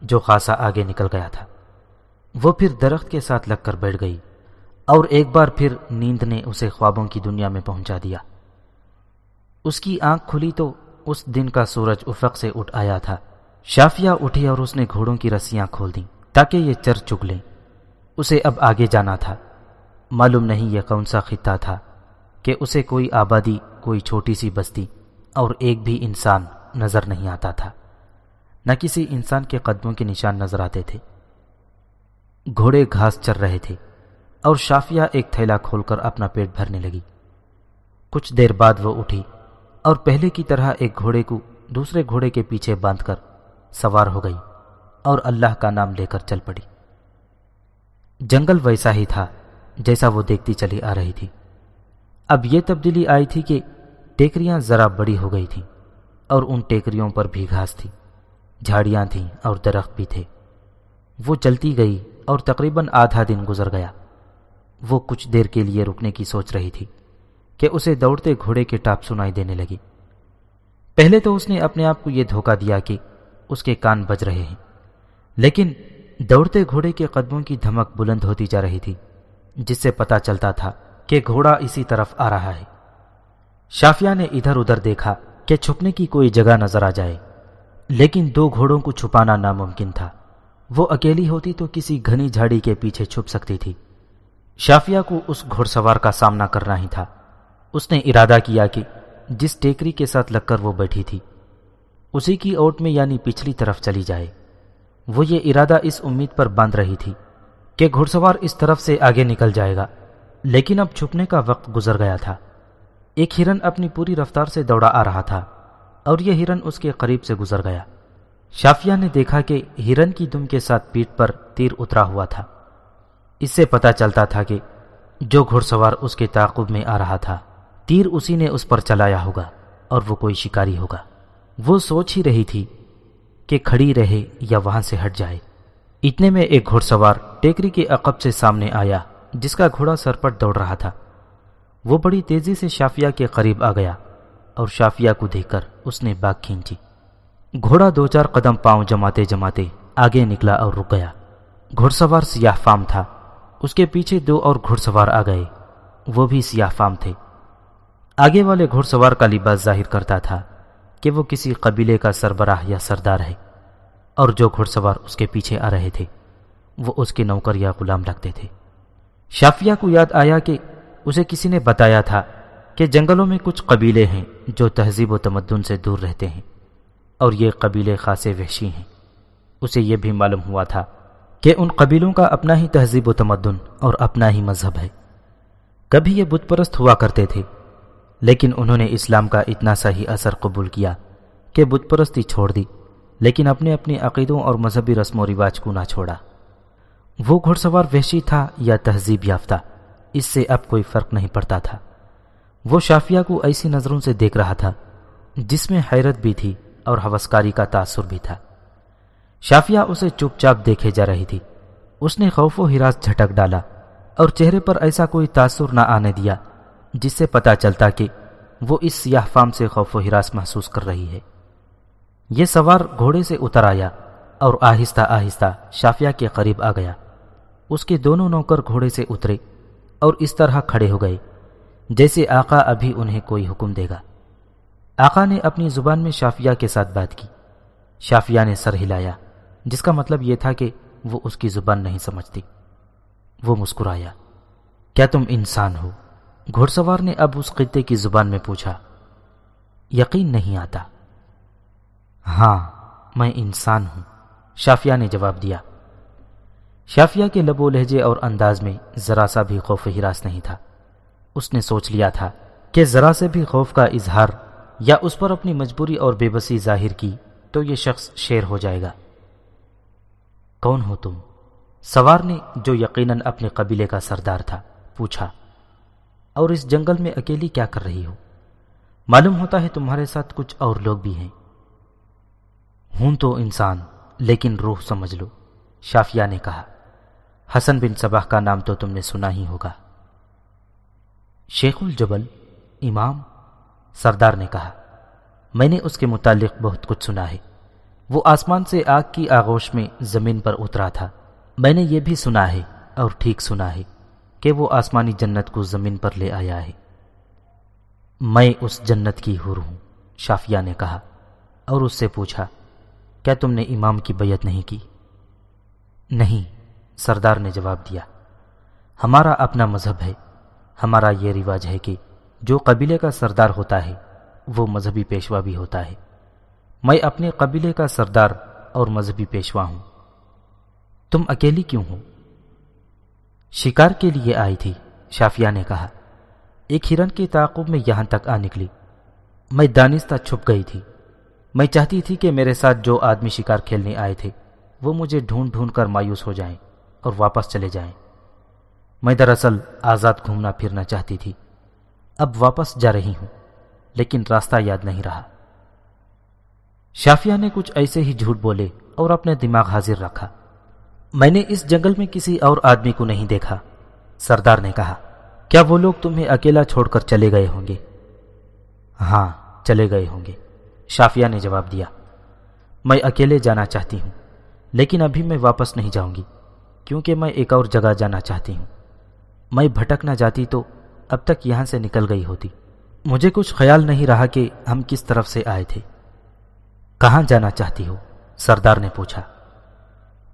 جو خاصا آگے نکل گیا تھا۔ وہ پھر درخت کے ساتھ لگ کر بیٹھ گئی اور ایک بار پھر نیند نے اسے خوابوں کی دنیا میں پہنچا دیا۔ اس کی آنکھ کھلی تو اس دن کا سورج افق سے اٹھ آیا تھا۔ شافیہ اٹھی اور اس نے گھوڑوں کی رسیاں کھول دیں تاکہ یہ چر چگ لیں۔ اسے اب آگے جانا تھا۔ معلوم نہیں یہ کون سا خطہ تھا کہ اسے کوئی آبادی، کوئی چھوٹی سی بستی اور ایک بھی انسان نظر نہیں آتا تھا۔ نہ کسی انسان کے قدموں کے نشان نظر آتے تھے۔ گھوڑے گھاس چر رہے تھے اور شافیہ ایک تھیلا کھول کر اپنا پیٹ بھرنے لگی۔ کچھ دیر بعد وہ اٹھی اور پہلے کی طرح ایک گھوڑے کو دوسرے گھوڑے کے پیچھے باندھ کر سوار ہو گئی اور اللہ کا نام لے کر چل پڑی۔ جنگل ویسا ہی تھا جیسا وہ دیکھتی چلی آ رہی تھی۔ اب یہ تبدیلی آئی تھی کہ ٹیکریاں ذرا بڑی ہو گئی تھیں اور ان ٹیکریوں پر بھی گھاس تھی، جھاڑیاں تھیں اور درخت بھی تھے۔ وہ چلتی گئی اور تقریباً آدھا دن گزر گیا۔ وہ کچھ دیر کے لیے رکنے کی سوچ رہی تھی کہ اسے دوڑتے گھوڑے کے ٹاپ سنائی دینے لگی۔ پہلے تو اس نے اپنے آپ کو یہ دھوکہ دیا کہ اس کے کان بج رہے ہیں، لیکن دوڑتے گھوڑے کے قدموں کی دھمک بلند ہوتی جا رہی تھی، جس سے پتا چلتا تھا کہ گھوڑا اسی طرف آ رہا ہے۔ شافیہ نے ادھر ادھر دیکھا کہ چھپنے کی کوئی جگہ نظر آ جائے، لیکن دو گھوڑوں کو چھپانا ناممکن تھا۔ وہ اکیلی ہوتی تو کسی گھنی جھاڑی کے پیچھے چھپ سکتی تھی۔ شافیہ کو اس گھوڑ سوار کا سامنا کرنا ہی تھا۔ اس نے ارادہ کیا کہ جس ٹیکری کے ساتھ لگ کر وہ بیٹھی تھی، اسی کی اوٹ میں یعنی پچھلی طرف چلی جائے۔ وہ یہ ارادہ اس امید پر باندھ رہی تھی کہ گھڑ سوار اس طرف سے آگے نکل جائے گا، لیکن اب چھپنے کا وقت گزر گیا تھا۔ ایک ہرن اپنی پوری رفتار سے دوڑا آ رہا تھا اور یہ ہرن اس کے قریب سے گزر گیا۔ شافیہ نے دیکھا کہ ہرن کی دم کے ساتھ پیٹ پر تیر اترا ہوا تھا۔ اس سے پتا چلتا تھا کہ جو گھڑ سوار اس کے تعاقب میں آ رہا تھا، تیر اسی نے اس پر چلایا ہوگا اور وہ کوئی شکاری ہوگا۔ وہ سوچ ہی رہی تھی کہ کھڑی رہے یا وہاں سے ہٹ جائے۔ اتنے میں ایک گھوڑ سوار ٹیکری کے عقب سے سامنے آیا، جس کا گھوڑا سرپٹ دوڑ رہا تھا۔ وہ بڑی تیزی سے شافیہ کے قریب آ گیا اور شافیہ کو دیکھ کر اس نے باغ کھینچی۔ گھوڑا دو چار قدم پاؤں جماتے جماتے آگے نکلا اور رک گیا۔ گھڑ سوار سیاہ فام تھا۔ اس کے پیچھے دو اور گھڑ سوار آ گئے۔ وہ بھی سیاہ فام تھے۔ آگے والے گھڑ سوار کا لباس ظاہر کرتا تھا کہ وہ کسی قبیلے کا سربراہ یا سردار ہے اور جو گھڑ سوار اس کے پیچھے آ رہے تھے، وہ اس کے نوکر یا غلام لگتے تھے۔ شافیہ کو یاد آیا کہ اسے کسی نے بتایا تھا کہ جنگلوں میں کچھ قبیلے ہیں جو تہذیب و تمدن سے دور رہتے ہیں اور یہ قبیلے خاصے وحشی ہیں۔ اسے یہ بھی معلوم ہوا تھا کہ ان قبیلوں کا اپنا ہی تہذیب و تمدن اور اپنا ہی مذہب ہے۔ کبھی یہ بت پرست ہوا کرتے تھے، لیکن انہوں نے اسلام کا اتنا سا ہی اثر قبول کیا کہ بت پرستی چھوڑ دی، لیکن اپنے اپنے عقیدوں اور مذہبی رسم و رواج کو نہ چھوڑا۔ وہ گھڑ سوار وحشی تھا یا تہذیب یافتہ؟ اس سے اب کوئی فرق نہیں پڑتا تھا۔ وہ شافیہ کو ایسی نظروں سے دیکھ رہا تھا، جس میں حیرت بھی تھی اور حوثکاری کا تاثر بھی تھا۔ شافیہ اسے چپ چاپ دیکھے جا رہی تھی۔ اس نے خوف و ہراس جھٹک ڈالا اور چہرے پر ایسا کوئی تاثر نہ آنے دیا، جس سے پتا چلتا کہ وہ اس سیاہ فام سے خوف و ہراس محسوس کر رہی ہے۔ یہ سوار گھوڑے سے اتر آیا اور آہستہ آہستہ شافیہ کے قریب آ گیا۔ اس کے دونوں نوکر گھوڑے سے اترے۔ اور اس طرح کھڑے ہو گئے، جیسے آقا ابھی انہیں کوئی حکم دے گا۔ آقا نے اپنی زبان میں شافیہ کے ساتھ بات کی۔ شافیہ نے سر ہلایا، جس کا مطلب یہ تھا کہ وہ اس کی زبان نہیں سمجھتی۔ وہ مسکرایا، کیا تم انسان ہو؟ گھڑ سوار نے اب اس خطے کی زبان میں پوچھا، یقین نہیں آتا؟ ہاں میں انسان ہوں۔ شافیہ نے جواب دیا شافیہ کے لب و لہجے اور انداز میں ذرا سا بھی خوف ہراس نہیں تھا۔ اس نے سوچ لیا تھا کہ ذرا سے بھی خوف کا اظہار یا اس پر اپنی مجبوری اور بے بسی ظاہر کی تو یہ شخص شیر ہو جائے گا۔ کون ہو تم؟ سوار نے جو یقیناً اپنے قبیلے کا سردار تھا، پوچھا، اور اس جنگل میں اکیلی کیا کر رہی ہو؟ معلوم ہوتا ہے تمہارے ساتھ کچھ اور لوگ بھی ہیں۔ ہوں تو انسان، لیکن روح سمجھ لو، شافیہ نے کہا۔ حسن بن صباح کا نام تو تم نے سنا ہی ہوگا۔ شیخ الجبل امام سردار نے کہا، میں نے اس کے متعلق بہت کچھ سنا ہے۔ وہ آسمان سے آگ کی آغوش میں زمین پر اترا تھا۔ میں نے یہ بھی سنا ہے اور ٹھیک سنا ہے کہ وہ آسمانی جنت کو زمین پر لے آیا ہے۔ میں اس جنت کی حر ہوں، شافیہ نے کہا۔ اور اس سے پوچھا، کیا تم نے امام کی بیعت نہیں کی؟ نہیں سردار نے جواب دیا، ہمارا اپنا مذہب ہے، ہمارا یہ رواج ہے کہ جو قبیلے کا سردار ہوتا ہے، وہ مذہبی پیشوا بھی ہوتا ہے۔ میں اپنے قبیلے کا سردار اور مذہبی پیشوا ہوں۔ تم اکیلی کیوں ہو؟ شکار کے لیے آئی تھی، شافیہ نے کہا۔ ایک ہرن کے تعاقب میں یہاں تک آ نکلی۔ میں دانستہ چھپ گئی تھی۔ میں چاہتی تھی کہ میرے ساتھ جو آدمی شکار کھیلنے آئے تھے، وہ مجھے ڈھونڈ ڈھونڈ کر مایوس ہو جائیں۔ اور واپس چلے جائیں۔ میں دراصل آزاد گھومنا پھرنا چاہتی تھی۔ اب واپس جا رہی ہوں، لیکن راستہ یاد نہیں رہا۔ شافیہ نے کچھ ایسے ہی جھوٹ بولے اور اپنے دماغ حاضر رکھا۔ میں نے اس جنگل میں کسی اور آدمی کو نہیں دیکھا۔ سردار نے کہا، کیا وہ لوگ تمہیں اکیلا چھوڑ کر چلے گئے ہوں گے؟ ہاں چلے گئے ہوں گے۔ شافیہ نے جواب دیا۔ میں اکیلے جانا چاہتی ہوں، لیکن ابھی میں واپس نہیں جاؤں گی۔ کیونکہ میں ایک اور جگہ جانا چاہتی ہوں۔ میں بھٹک نہ جاتی تو اب تک یہاں سے نکل گئی ہوتی۔ مجھے کچھ خیال نہیں رہا کہ ہم کس طرف سے آئے تھے۔ کہاں جانا چاہتی ہو؟ سردار نے پوچھا۔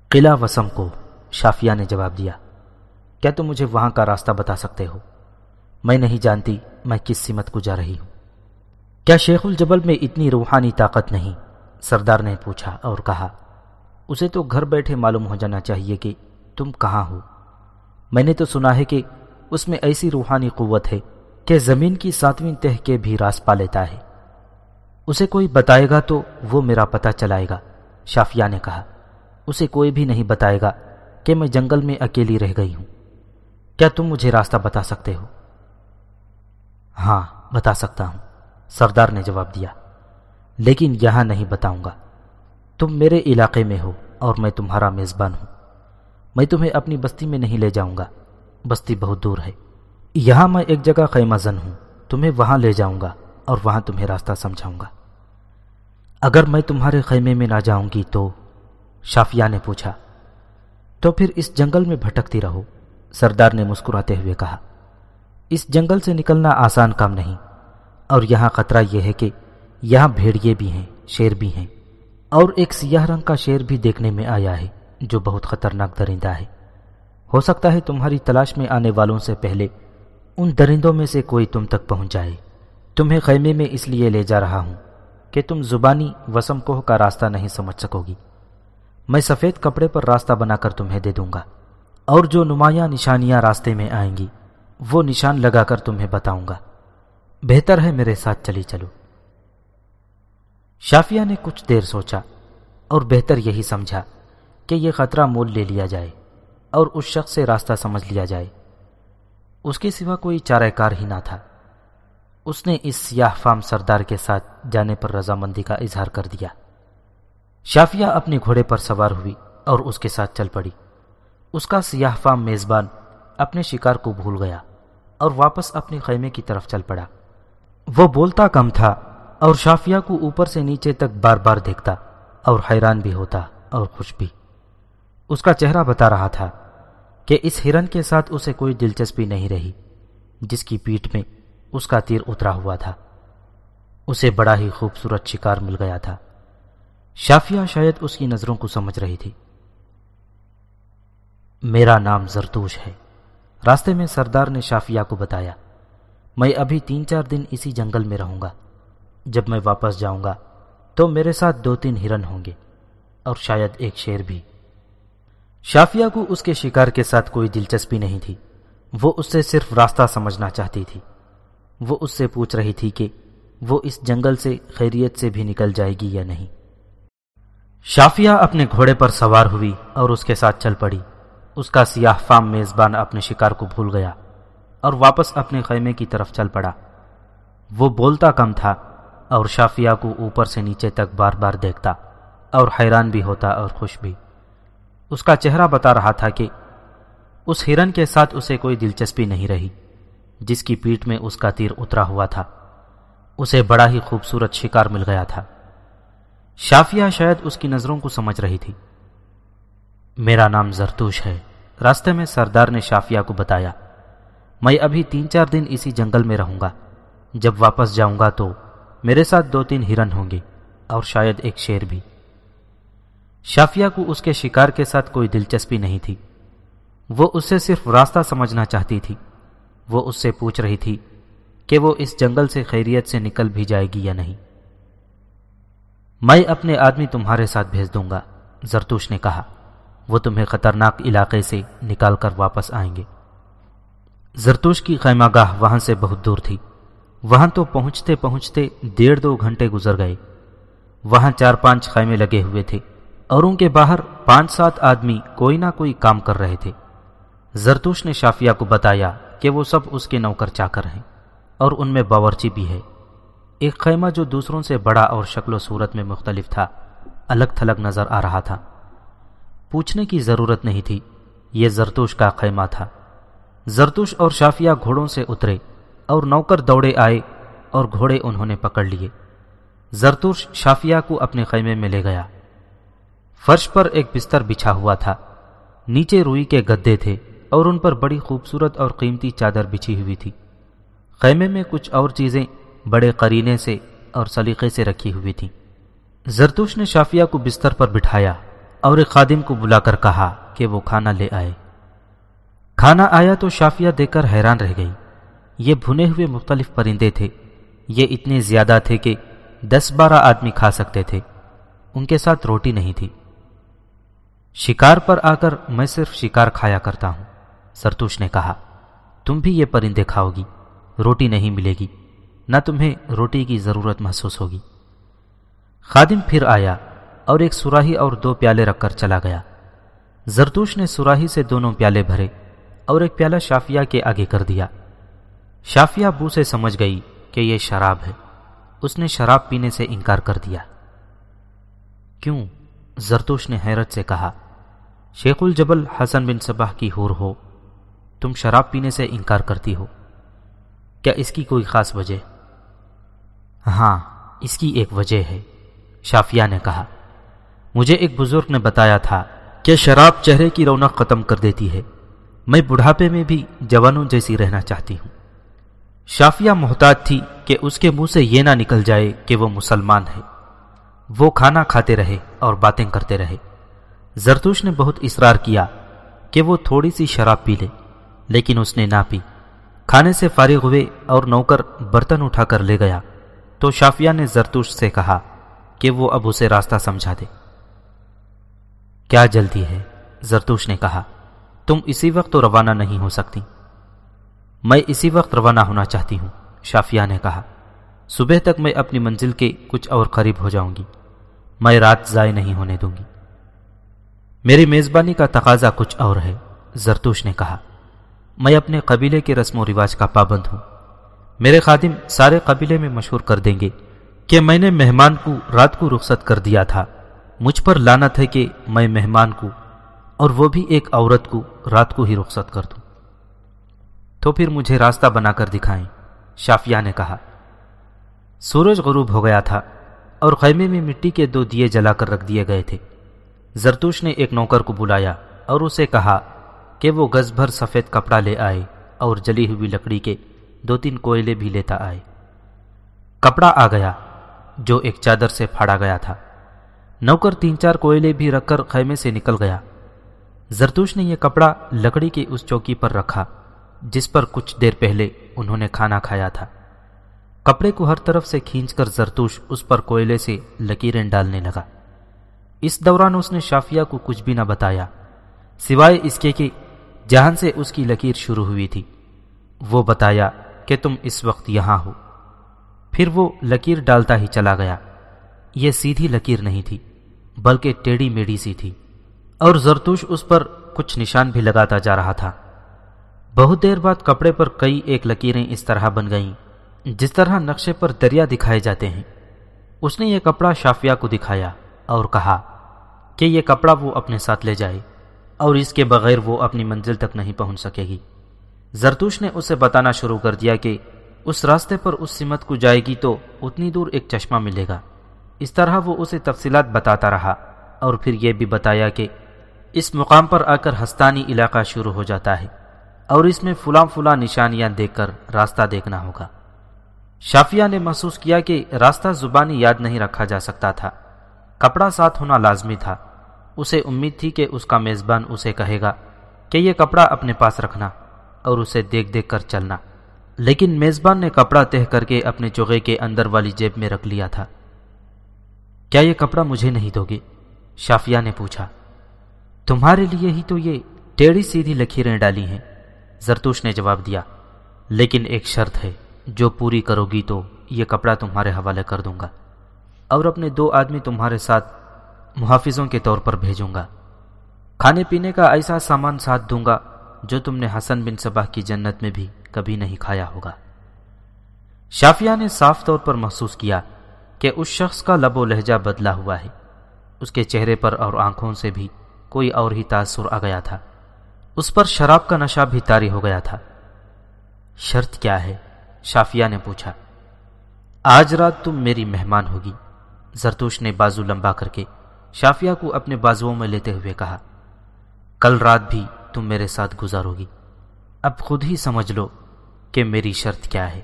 قلعہ وسم کو شافیہ نے جواب دیا۔ کیا تم مجھے وہاں کا راستہ بتا سکتے ہو؟ میں نہیں جانتی میں کس سمت کو جا رہی ہوں۔ کیا شیخ الجبل میں اتنی روحانی طاقت نہیں؟ سردار نے پوچھا اور کہا، اسے تو گھر بیٹھے معلوم ہو جانا چاہیے کہ تم کہاں ہو؟ میں نے تو سنا ہے کہ اس میں ایسی روحانی قوت ہے کہ زمین کی ساتویں تہ کے بھی راس پا لیتا ہے۔ اسے کوئی بتائے گا تو وہ میرا پتہ چلائے گا شافیہ نے کہا۔ اسے کوئی بھی نہیں بتائے گا کہ میں جنگل میں اکیلی رہ گئی ہوں۔ کیا تم مجھے راستہ بتا سکتے ہو؟ ہاں بتا سکتا ہوں، سردار نے جواب دیا۔ لیکن یہاں نہیں بتاؤں گا۔ تم میرے علاقے میں ہو اور میں تمہارا میزبان ہوں۔ میں تمہیں اپنی بستی میں نہیں لے جاؤں گا۔ بستی بہت دور ہے۔ یہاں میں ایک جگہ خیمہ زن ہوں۔ تمہیں وہاں لے جاؤں گا اور وہاں تمہیں راستہ سمجھاؤں گا۔ اگر میں تمہارے خیمے میں نہ جاؤں گی تو شافیہ نے پوچھا، تو پھر اس جنگل میں بھٹکتی رہو۔ سردار نے مسکراتے ہوئے کہا، اس جنگل سے نکلنا آسان کام نہیں۔ اور یہاں خطرہ یہ ہے کہ یہاں بھیڑیے بھی ہیں، شیر بھی ہیں۔ اور ایک سیاہ رنگ کا شیر بھی دیکھنے میں آیا ہے۔ جو بہت خطرناک درندہ ہے۔ ہو سکتا ہے تمہاری تلاش میں آنے والوں سے پہلے ان درندوں میں سے کوئی تم تک پہنچ جائے۔ تمہیں خیمے میں اس لیے لے جا رہا ہوں کہ تم زبانی وسم کوہ کا راستہ نہیں سمجھ سکو گی۔ میں سفید کپڑے پر راستہ بنا کر تمہیں دے دوں گا۔ اور جو نمایاں نشانیاں راستے میں آئیں گی، وہ نشان لگا کر تمہیں بتاؤں گا۔ بہتر ہے میرے ساتھ چلی چلو۔ شافیہ نے کچھ دیر سوچا اور بہتر یہی سمجھا۔ کہ یہ خطرہ مول لے لیا جائے اور اس شخص سے راستہ سمجھ لیا جائے۔ اس کے سوا کوئی چارہ کار ہی نہ تھا۔ اس نے اس سیاہ فام سردار کے ساتھ جانے پر رضامندی کا اظہار کر دیا۔ شافیہ اپنے گھوڑے پر سوار ہوئی اور اس کے ساتھ چل پڑی۔ اس کا سیاہ فام میزبان اپنے شکار کو بھول گیا اور واپس اپنے خیمے کی طرف چل پڑا۔ وہ بولتا کم تھا اور شافیہ کو اوپر سے نیچے تک بار بار دیکھتا اور حیران بھی ہوتا اور خوش بھی۔ اس کا چہرہ بتا رہا تھا کہ اس ہرن کے ساتھ اسے کوئی دلچسپی نہیں رہی، جس کی پیٹ میں اس کا تیر اترا ہوا تھا۔ اسے بڑا ہی خوبصورت شکار مل گیا تھا۔ شافیہ شاید اس کی نظروں کو سمجھ رہی تھی۔ میرا نام زرتوش ہے۔ راستے میں سردار نے شافیہ کو بتایا، میں ابھی تین چار دن اسی جنگل میں رہوں گا۔ جب میں واپس جاؤں گا تو میرے ساتھ دو تین ہرن ہوں گے اور شاید ایک شیر بھی۔ شافیہ کو اس کے شکار کے ساتھ کوئی دلچسپی نہیں تھی۔ وہ اس سے صرف راستہ سمجھنا چاہتی تھی۔ وہ اس سے پوچھ رہی تھی کہ وہ اس جنگل سے خیریت سے بھی نکل جائے گی یا نہیں۔ شافیہ اپنے گھوڑے پر سوار ہوئی اور اس کے ساتھ چل پڑی۔ اس کا سیاہ فام میزبان اپنے شکار کو بھول گیا اور واپس اپنے خیمے کی طرف چل پڑا۔ وہ بولتا کم تھا اور شافیہ کو اوپر سے نیچے تک بار بار دیکھتا اور حیران بھی ہوتا اور خوش بھی۔ اس کا چہرہ بتا رہا تھا کہ اس ہرن کے ساتھ اسے کوئی دلچسپی نہیں رہی، جس کی پیٹ میں اس کا تیر اترا ہوا تھا۔ اسے بڑا ہی خوبصورت شکار مل گیا تھا۔ شافیہ شاید اس کی نظروں کو سمجھ رہی تھی۔ میرا نام زرتوش ہے۔ راستے میں سردار نے شافیہ کو بتایا، میں ابھی تین چار دن اسی جنگل میں رہوں گا۔ جب واپس جاؤں گا تو میرے ساتھ دو تین ہرن ہوں گے اور شاید ایک شیر بھی۔ شافیہ کو اس کے شکار کے ساتھ کوئی دلچسپی نہیں تھی۔ وہ اس سے صرف راستہ سمجھنا چاہتی تھی۔ وہ اس سے پوچھ رہی تھی کہ وہ اس جنگل سے خیریت سے نکل بھی جائے گی یا نہیں۔ میں اپنے آدمی تمہارے ساتھ بھیج دوں گا، زرتوش نے کہا۔ وہ تمہیں خطرناک علاقے سے نکال کر واپس آئیں گے۔ زرتوش کی خیمہ گاہ وہاں سے بہت دور تھی۔ وہاں تو پہنچتے پہنچتے ڈیڑھ دو گھنٹے گزر گئے۔ وہاں چار پانچ خیمے لگے ہوئے تھے۔ اور ان کے باہر پانچ سات آدمی کوئی نہ کوئی کام کر رہے تھے۔ زرتوش نے شافیہ کو بتایا کہ وہ سب اس کے نوکر چا کر ہیں اور ان میں باورچی بھی ہے۔ ایک خیمہ جو دوسروں سے بڑا اور شکل و صورت میں مختلف تھا، الگ تھلگ نظر آ رہا تھا۔ پوچھنے کی ضرورت نہیں تھی، یہ زرتوش کا خیمہ تھا۔ زرتوش اور شافیہ گھوڑوں سے اترے اور نوکر دوڑے آئے اور گھوڑے انہوں نے پکڑ لیے۔ زرتوش شافیہ کو اپنے خیمے میں لے گیا۔ فرش پر ایک بستر بچھا ہوا تھا۔ نیچے روئی کے گدے تھے اور ان پر بڑی خوبصورت اور قیمتی چادر بچھی ہوئی تھی۔ خیمے میں کچھ اور چیزیں بڑے قرینے سے اور سلیقے سے رکھی ہوئی تھیں۔ زرتوش نے شافیہ کو بستر پر بٹھایا اور ایک خادم کو بلا کر کہا کہ وہ کھانا لے آئے۔ کھانا آیا تو شافیہ دیکھ کر حیران رہ گئی۔ یہ بھنے ہوئے مختلف پرندے تھے۔ یہ اتنے زیادہ تھے کہ دس بارہ آدمی کھا سکتے تھے۔ ان کے ساتھ روٹی نہیں تھی۔ شکار پر آ کر میں صرف شکار کھایا کرتا ہوں۔ سرتوش نے کہا، تم بھی یہ پرندے کھاؤ گی، روٹی نہیں ملے گی، نہ تمہیں روٹی کی ضرورت محسوس ہوگی۔ خادم پھر آیا اور ایک سراہی اور دو پیالے رکھ کر چلا گیا۔ زرتوش نے سراہی سے دونوں پیالے بھرے اور ایک پیالہ شافیہ کے آگے کر دیا۔ شافیہ بو سے سمجھ گئی کہ یہ شراب ہے۔ اس نے شراب پینے سے انکار کر دیا۔ کیوں؟ زرتوش نے حیرت سے کہا شیخ الجبل حسن بن صبح کی ہور ہو، تم شراب پینے سے انکار کرتی ہو۔ کیا اس کی کوئی خاص وجہ؟ ہاں اس کی ایک وجہ ہے، شافیہ نے کہا۔ مجھے ایک بزرگ نے بتایا تھا کہ شراب چہرے کی رونق ختم کر دیتی ہے۔ میں بڑھاپے میں بھی جوانوں جیسی رہنا چاہتی ہوں۔ شافیہ محتاط تھی کہ اس کے منہ سے یہ نہ نکل جائے کہ وہ مسلمان ہے۔ وہ کھانا کھاتے رہے اور باتیں کرتے رہے۔ زرتوش نے بہت اصرار کیا کہ وہ تھوڑی سی شراب پی لے، لیکن اس نے نہ پی۔ کھانے سے فارغ ہوئے اور نوکر برتن اٹھا کر لے گیا۔ تو شافیہ نے زرتوش سے کہا کہ وہ اب اسے راستہ سمجھا دے۔ کیا جلدی ہے؟ زرتوش نے کہا، تم اسی وقت تو روانہ نہیں ہو سکتی۔ میں اسی وقت روانہ ہونا چاہتی ہوں، شافیہ نے کہا۔ صبح تک میں اپنی منزل کے کچھ اور قریب ہو جاؤں گی۔ میں رات ضائع نہیں ہونے دوں گی۔ میری میزبانی کا تقاضا کچھ اور ہے، زرتوش نے کہا۔ میں اپنے قبیلے کے رسم و رواج کا پابند ہوں۔ میرے خادم سارے قبیلے میں مشہور کر دیں گے کہ میں نے مہمان کو رات کو رخصت کر دیا تھا۔ مجھ پر لانت ہے کہ میں مہمان کو اور وہ بھی ایک عورت کو رات کو ہی رخصت کر دوں۔ تو پھر مجھے راستہ بنا کر دکھائیں، شافیہ نے کہا۔ سورج غروب ہو گیا تھا اور خیمے میں مٹی کے دو دیے جلا کر رکھ دیے گئے تھے۔ زرتوش نے ایک نوکر کو بلایا اور اسے کہا کہ وہ گز بھر سفید کپڑا لے آئے اور جلی ہوئی لکڑی کے دو تین کوئلے بھی لیتا آئے۔ کپڑا آ گیا جو ایک چادر سے پھاڑا گیا تھا۔ نوکر تین چار کوئلے بھی رکھ کر خیمے سے نکل گیا۔ زرتوش نے یہ کپڑا لکڑی کی اس چوکی پر رکھا جس پر کچھ دیر پہلے انہوں نے کھانا کھایا تھا۔ کپڑے کو ہر طرف سے کھینچ کر زرتوش اس پر کوئلے سے لکیریں ڈالنے لگا۔ اس دوران اس نے شافیہ کو کچھ بھی نہ بتایا، سوائے اس کے کہ جہاں سے اس کی لکیر شروع ہوئی تھی، وہ بتایا کہ تم اس وقت یہاں ہو۔ پھر وہ لکیر ڈالتا ہی چلا گیا۔ یہ سیدھی لکیر نہیں تھی، بلکہ ٹیڑی میڑی سی تھی۔ اور زرتوش اس پر کچھ نشان بھی لگاتا جا رہا تھا۔ بہت دیر بعد کپڑے پر کئی ایک لکیریں اس طرح بن گئیں، جس طرح نقشے پر دریا دکھائے جاتے ہیں۔ اس نے یہ کپڑا شافیہ کو دکھایا اور کہا کہ یہ کپڑا وہ اپنے ساتھ لے جائے اور اس کے بغیر وہ اپنی منزل تک نہیں پہنچ سکے گی۔ زرتوش نے اسے بتانا شروع کر دیا کہ اس راستے پر اس سمت کو جائے گی تو اتنی دور ایک چشمہ ملے گا۔ اس طرح وہ اسے تفصیلات بتاتا رہا اور پھر یہ بھی بتایا کہ اس مقام پر آ کر ہستانی علاقہ شروع ہو جاتا ہے اور اس میں فلاں فلاں نشانیاں دیکھ کر راستہ دیکھنا ہوگا۔ شافیہ نے محسوس کیا کہ راستہ زبانی یاد نہیں رکھا جا سکتا تھا۔ کپڑا ساتھ ہونا لازمی تھا۔ اسے امید تھی کہ اس کا میزبان اسے کہے گا کہ یہ کپڑا اپنے پاس رکھنا اور اسے دیکھ دیکھ کر چلنا۔ لیکن میزبان نے کپڑا تہ کر کے اپنے چوغے کے اندر والی جیب میں رکھ لیا تھا۔ کیا یہ کپڑا مجھے نہیں دو گے شافیہ نے پوچھا۔ تمہارے لیے ہی تو یہ ٹیڑھی سیدھی لکیریں ڈالی ہیں۔ زرتوش نے جواب دیا۔ لیکن ایک شرط ہے، جو پوری کرو گی تو یہ کپڑا تمہارے حوالے کر دوں گا۔ اور اپنے دو آدمی تمہارے ساتھ محافظوں کے طور پر بھیجوں گا۔ کھانے پینے کا ایسا سامان ساتھ دوں گا جو تم نے حسن بن صبح کی جنت میں بھی کبھی نہیں کھایا ہوگا۔ شافیہ نے صاف طور پر محسوس کیا کہ اس شخص کا لب و لہجہ بدلا ہوا ہے۔ اس کے چہرے پر اور آنکھوں سے بھی کوئی اور ہی تاثر آ گیا تھا۔ اس پر شراب کا نشہ بھی تاری ہو گیا تھا۔ شرط کیا ہے؟ شافیہ نے پوچھا۔ آج رات تم میری مہمان ہوگی۔ زرتوش نے بازو لمبا کر کے شافیہ کو اپنے بازوؤں میں لیتے ہوئے کہا، کل رات بھی تم میرے ساتھ گزارو گی اب خود ہی سمجھ لو کہ میری شرط کیا ہے۔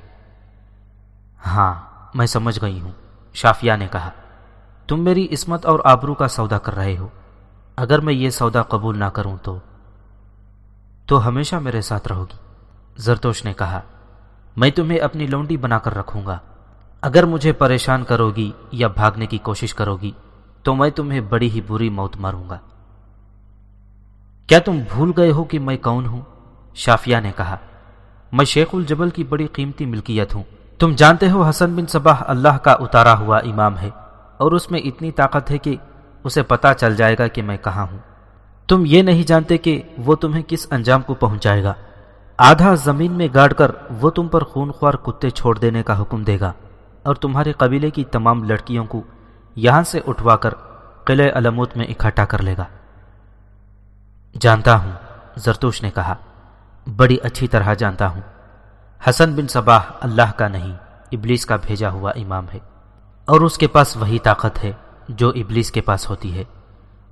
ہاں میں سمجھ گئی ہوں، شافیہ نے کہا، تم میری عصمت اور آبرو کا سودا کر رہے ہو۔ اگر میں یہ سودا قبول نہ کروں تو تو ہمیشہ میرے ساتھ رہو گی۔ زرتوش نے کہا، میں تمہیں اپنی لونڈی بنا کر رکھوں گا۔ اگر مجھے پریشان کرو گی یا بھاگنے کی کوشش کرو گی تو میں تمہیں بڑی ہی بری موت ماروں گا۔ کیا تم بھول گئے ہو کہ میں کون ہوں؟ شافیہ نے کہا، میں شیخ الجبل کی بڑی قیمتی ملکیت ہوں۔ تم جانتے ہو حسن بن صباح اللہ کا اتارا ہوا امام ہے، اور اس میں اتنی طاقت ہے کہ اسے پتا چل جائے گا کہ میں کہاں ہوں۔ تم یہ نہیں جانتے کہ وہ تمہیں کس انجام کو پہنچائے گا۔ آدھا زمین میں گاڑ کر وہ تم پر خون خوار کتے چھوڑ دینے کا حکم دے گا۔ اور تمہارے قبیلے کی تمام لڑکیوں کو یہاں سے اٹھوا کر قلعہ علموت میں اکٹھا کر لے گا۔ جانتا ہوں، زرتوش نے کہا، بڑی اچھی طرح جانتا ہوں۔ حسن بن صباح اللہ کا نہیں، ابلیس کا بھیجا ہوا امام ہے۔ اور اس کے پاس وہی طاقت ہے جو ابلیس کے پاس ہوتی ہے۔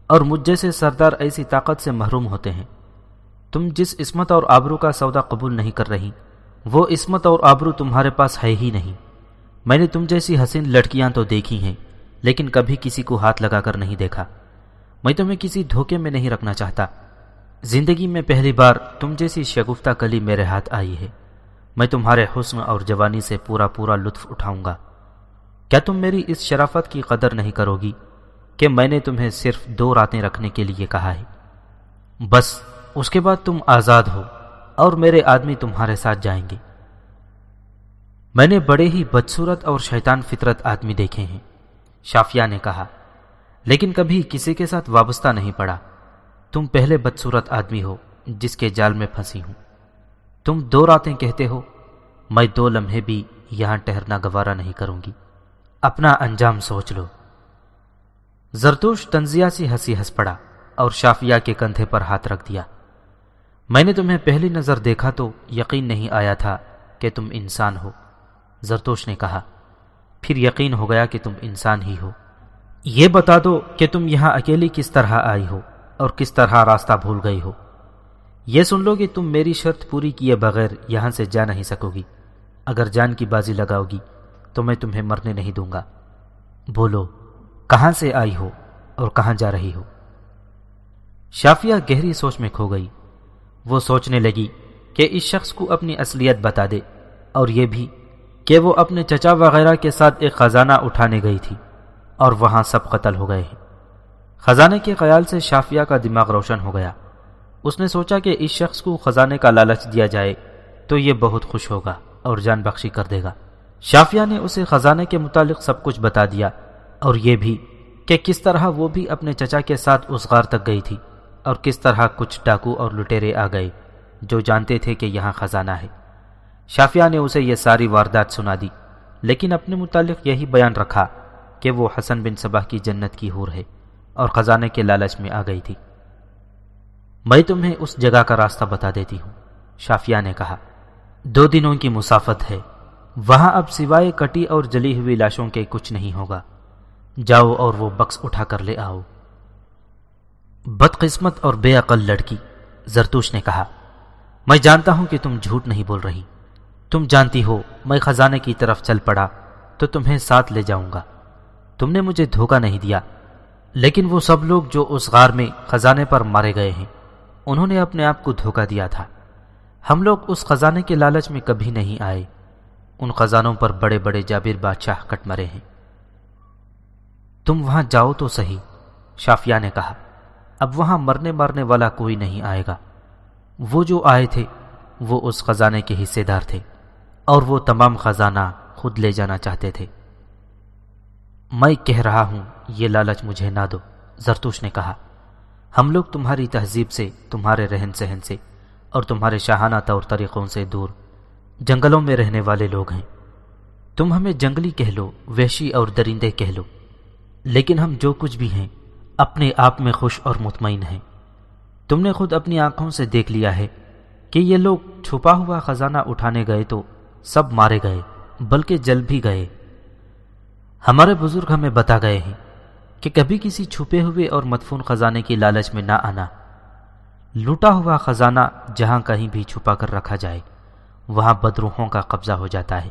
اور مجھ جیسے سردار ایسی طاقت سے محروم ہوتے ہیں۔ تم جس عصمت اور آبرو کا سودا قبول نہیں کر رہی، وہ عصمت اور آبرو تمہارے پاس ہے ہی نہیں۔ میں نے تم جیسی حسین لڑکیاں تو دیکھی ہیں، لیکن کبھی کسی کو ہاتھ لگا کر نہیں دیکھا۔ میں تمہیں کسی دھوکے میں نہیں رکھنا چاہتا۔ زندگی میں پہلی بار تم جیسی شگفتہ کلی میرے ہاتھ آئی ہے۔ میں تمہارے حسن اور جوانی سے پورا پورا لطف اٹھاؤں گا۔ کیا تم میری اس شرافت کی قدر نہیں کرو گی کہ میں نے تمہیں صرف دو راتیں رکھنے کے لیے کہا ہے؟ بس، اس کے بعد تم آزاد ہو اور میرے آدمی تمہارے ساتھ جائیں گے۔ میں نے بڑے ہی بدصورت اور شیطان فطرت آدمی دیکھے ہیں۔ شافیہ نے کہا، لیکن کبھی کسی کے ساتھ وابستہ نہیں پڑا۔ تم پہلے بدصورت آدمی ہو، جس کے جال میں پھنسی ہوں۔ تم دو راتیں کہتے ہو، میں دو لمحے بھی یہاں ٹہرنا گوارا نہیں کروں گی۔ اپنا انجام سوچ لو۔ زرتوش تنزیہ سی ہنسی ہنس پڑا اور شافیہ کے کندھے پر ہاتھ رکھ دیا۔ میں نے تمہیں پہلی نظر دیکھا تو یقین نہیں آیا تھا کہ تم انسان ہو۔ زرتوش نے کہا، پھر یقین ہو گیا کہ تم انسان ہی ہو۔ یہ بتا دو کہ تم یہاں اکیلی کس طرح آئی ہو اور کس طرح راستہ بھول گئی ہو۔ یہ سن لو کہ تم میری شرط پوری کیے بغیر یہاں سے جا نہیں سکو گی۔ اگر جان کی بازی لگاؤ گی تو میں تمہیں مرنے نہیں دوں گا۔ بولو، کہاں سے آئی ہو اور کہاں جا رہی ہو؟ شافیہ گہری سوچ میں کھو گئی۔ وہ سوچنے لگی کہ اس شخص کو اپنی اصلیت بتا دے اور یہ بھی کہ وہ اپنے چچا وغیرہ کے ساتھ ایک خزانہ اٹھانے گئی تھی اور وہاں سب قتل ہو گئے ہیں۔ خزانے کے خیال سے شافیہ کا دماغ روشن ہو گیا۔ اس نے سوچا کہ اس شخص کو خزانے کا لالچ دیا جائے تو یہ بہت خوش ہوگا اور جان بخشی کر دے گا۔ شافیہ نے اسے خزانے کے متعلق سب کچھ بتا دیا اور یہ بھی کہ کس طرح وہ بھی اپنے چچا کے ساتھ اس غار تک گئی تھی اور کس طرح کچھ ڈاکو اور لٹیرے آ گئے جو جانتے تھے کہ یہاں خزانہ ہے۔ شافیہ نے اسے یہ ساری واردات سنا دی، لیکن اپنے متعلق یہی بیان رکھا کہ وہ حسن بن صبح کی جنت کی حور ہے اور خزانے کے لالچ میں آ گئی تھی۔ میں تمہیں اس جگہ کا راستہ بتا دیتی ہوں شافیہ نے کہا۔ دو دنوں کی مسافت ہے، وہاں اب سوائے کٹی اور جلی ہوئی لاشوں کے کچھ نہیں ہوگا۔ جاؤ اور وہ بکس اٹھا کر لے آؤ۔ بدقسمت اور بے عقل لڑکی، زرتوش نے کہا، میں جانتا ہوں کہ تم جھوٹ نہیں بول رہی۔ تم جانتی ہو، میں خزانے کی طرف چل پڑا، تو تمہیں ساتھ لے جاؤں گا۔ تم نے مجھے دھوکہ نہیں دیا، لیکن وہ سب لوگ جو اس غار میں خزانے پر مارے گئے ہیں، انہوں نے اپنے آپ کو دھوکہ دیا تھا۔ ہم لوگ اس خزانے کے لالچ میں کبھی نہیں آئے۔ ان خزانوں پر بڑے بڑے جابر بادشاہ کٹ مرے ہیں۔ تم وہاں جاؤ تو صحیح، شافیہ نے کہا۔ اب وہاں مرنے مارنے والا کوئی نہیں آئے گا۔ وہ جو آئے تھے، وہ اس خزانے کے حصے دار تھے۔ اور وہ تمام خزانہ خود لے جانا چاہتے تھے۔ میں کہہ رہا ہوں، یہ لالچ مجھے نہ دو، زرتوش نے کہا۔ ہم لوگ تمہاری تہذیب سے، تمہارے رہن سہن سے اور تمہارے شاہانہ طور طریقوں سے دور، جنگلوں میں رہنے والے لوگ ہیں۔ تم ہمیں جنگلی کہہ لو، وحشی اور درندے کہہ لو، لیکن ہم جو کچھ بھی ہیں، اپنے آپ میں خوش اور مطمئن ہیں۔ تم نے خود اپنی آنکھوں سے دیکھ لیا ہے کہ یہ لوگ چھپا ہوا خزانہ اٹھانے گئے تو سب مارے گئے، بلکہ جل بھی گئے۔ ہمارے بزرگ ہمیں بتا گئے ہیں کہ کبھی کسی چھپے ہوئے اور مدفون خزانے کی لالچ میں نہ آنا۔ لوٹا ہوا خزانہ جہاں کہیں بھی چھپا کر رکھا جائے، وہاں بدروہوں کا قبضہ ہو جاتا ہے۔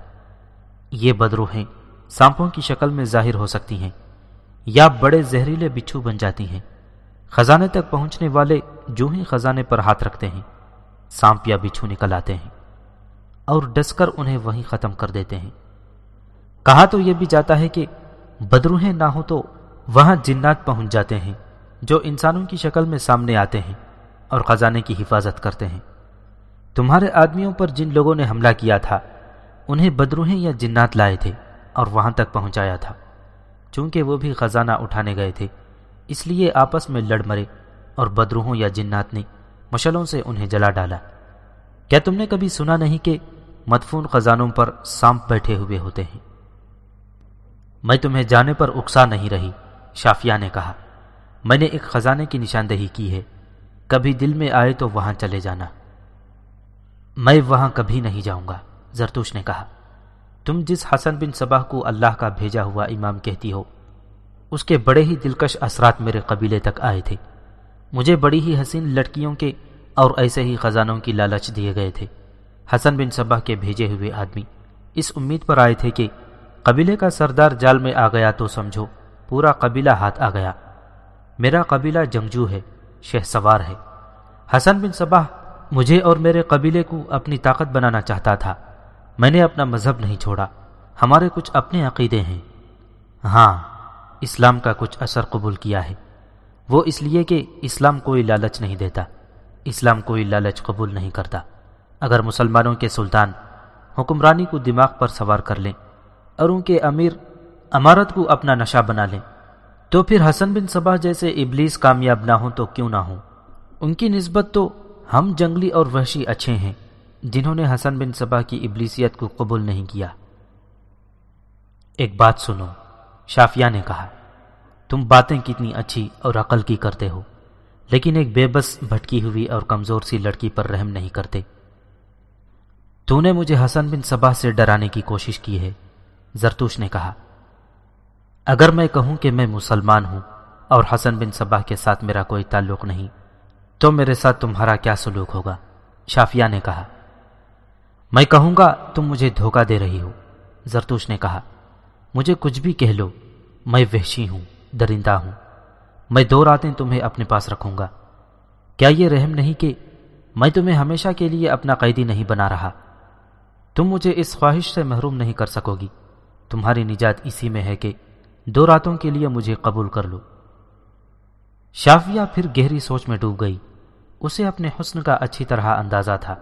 یہ بدروہیں سانپوں کی شکل میں ظاہر ہو سکتی ہیں، یا بڑے زہریلے بچھو بن جاتی ہیں۔ خزانے تک پہنچنے والے جو ہی خزانے پر ہاتھ رکھتے ہیں، سانپ یا بچھو نکل آتے ہیں۔ اور ڈس کر انہیں وہیں ختم کر دیتے ہیں۔ کہا تو یہ بھی جاتا ہے کہ بدروہیں نہ ہو تو وہاں جنات پہنچ جاتے ہیں جو انسانوں کی شکل میں سامنے آتے ہیں اور خزانے کی حفاظت کرتے ہیں۔ تمہارے آدمیوں پر جن لوگوں نے حملہ کیا تھا، انہیں بدروہیں یا جنات لائے تھے اور وہاں تک پہنچایا تھا۔ چونکہ وہ بھی خزانہ اٹھانے گئے تھے، اس لیے آپس میں لڑ مرے اور بدروہوں یا جنات نے مشلوں سے انہیں جلا ڈالا۔ کیا تم نے کبھی سنا نہیں کہ مدفون خزانوں پر سانپ بیٹھے ہوئے ہوتے ہیں۔ میں تمہیں جانے پر اکسا نہیں رہی، شافیہ نے کہا۔ میں نے ایک خزانے کی نشاندہی کی ہے۔ کبھی دل میں آئے تو وہاں چلے جانا۔ میں وہاں کبھی نہیں جاؤں گا، زرتوش نے کہا۔ تم جس حسن بن صباح کو اللہ کا بھیجا ہوا امام کہتی ہو، اس کے بڑے ہی دلکش اثرات میرے قبیلے تک آئے تھے۔ مجھے بڑی ہی حسین لڑکیوں کے اور ایسے ہی خزانوں کی لالچ دیے گئے تھے۔ حسن بن صبح کے بھیجے ہوئے آدمی اس امید پر آئے تھے کہ قبیلے کا سردار جال میں آ گیا تو سمجھو پورا قبیلہ ہاتھ آ گیا۔ میرا قبیلہ جنگجو ہے شہ سوار ہے۔ حسن بن صبح مجھے اور میرے قبیلے کو اپنی طاقت بنانا چاہتا تھا۔ میں نے اپنا مذہب نہیں چھوڑا، ہمارے کچھ اپنے عقیدے ہیں۔ ہاں اسلام کا کچھ اثر قبول کیا ہے۔ وہ اس لیے کہ اسلام کوئی لالچ نہیں دیتا۔ اسلام کوئی لالچ قبول نہیں کرتا۔ اگر مسلمانوں کے سلطان حکمرانی کو دماغ پر سوار کر لیں اور ان کے امیر امارت کو اپنا نشہ بنا لیں، تو پھر حسن بن صبا جیسے ابلیس کامیاب نہ ہوں تو کیوں نہ ہوں؟ ان کی نسبت تو ہم جنگلی اور وحشی اچھے ہیں، جنہوں نے حسن بن صبا کی ابلیسیت کو قبول نہیں کیا۔ ایک بات سنو شافیہ نے کہا، تم باتیں کتنی اچھی اور عقل کی کرتے ہو، لیکن ایک بے بس بھٹکی ہوئی اور کمزور سی لڑکی پر رحم نہیں کرتے۔ تو نے مجھے حسن بن صبا سے ڈرانے کی کوشش کی ہے۔ زرتوش نے کہا، اگر میں کہوں کہ میں مسلمان ہوں اور حسن بن صبا کے ساتھ میرا کوئی تعلق نہیں، تو میرے ساتھ تمہارا کیا سلوک ہوگا؟ شافیہ نے کہا، میں کہوں گا، تم مجھے دھوکہ دے رہی ہو۔ زرتوش نے کہا، مجھے کچھ بھی کہہ لو، میں وحشی ہوں، درندہ ہوں۔ میں دو راتیں تمہیں اپنے پاس رکھوں گا۔ کیا یہ رحم نہیں کہ میں تمہیں ہمیشہ کے لیے اپنا قیدی نہیں بنا رہا؟ تم مجھے اس خواہش سے محروم نہیں کر سکو گی۔ تمہاری نجات اسی میں ہے کہ دو راتوں کے لیے مجھے قبول کر لو۔ شافیہ پھر گہری سوچ میں ڈوب گئی۔ اسے اپنے حسن کا اچھی طرح اندازہ تھا۔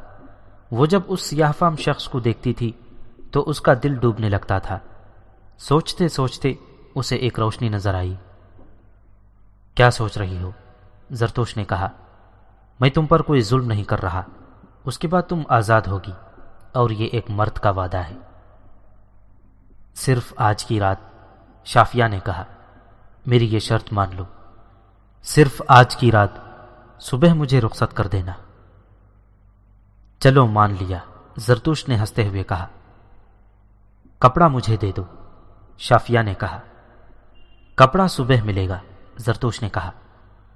وہ جب اس سیاہ فام شخص کو دیکھتی تھی تو اس کا دل ڈوبنے لگتا تھا۔ سوچتے سوچتے اسے ایک روشنی نظر آئی۔ کیا سوچ رہی ہو؟ زرتوش نے کہا، میں تم پر کوئی ظلم نہیں کر رہا۔ اس کے بعد تم آزاد ہوگی۔ اور یہ ایک مرد کا وعدہ ہے۔ صرف آج کی رات شافیہ نے کہا، میری یہ شرط مان لو۔ صرف آج کی رات صبح مجھے رخصت کر دینا۔ چلو مان لیا، زرتوش نے ہنستے ہوئے کہا، کپڑا مجھے دے دو۔ شافیہ نے کہا، کپڑا صبح ملے گا۔ زرتوش نے کہا،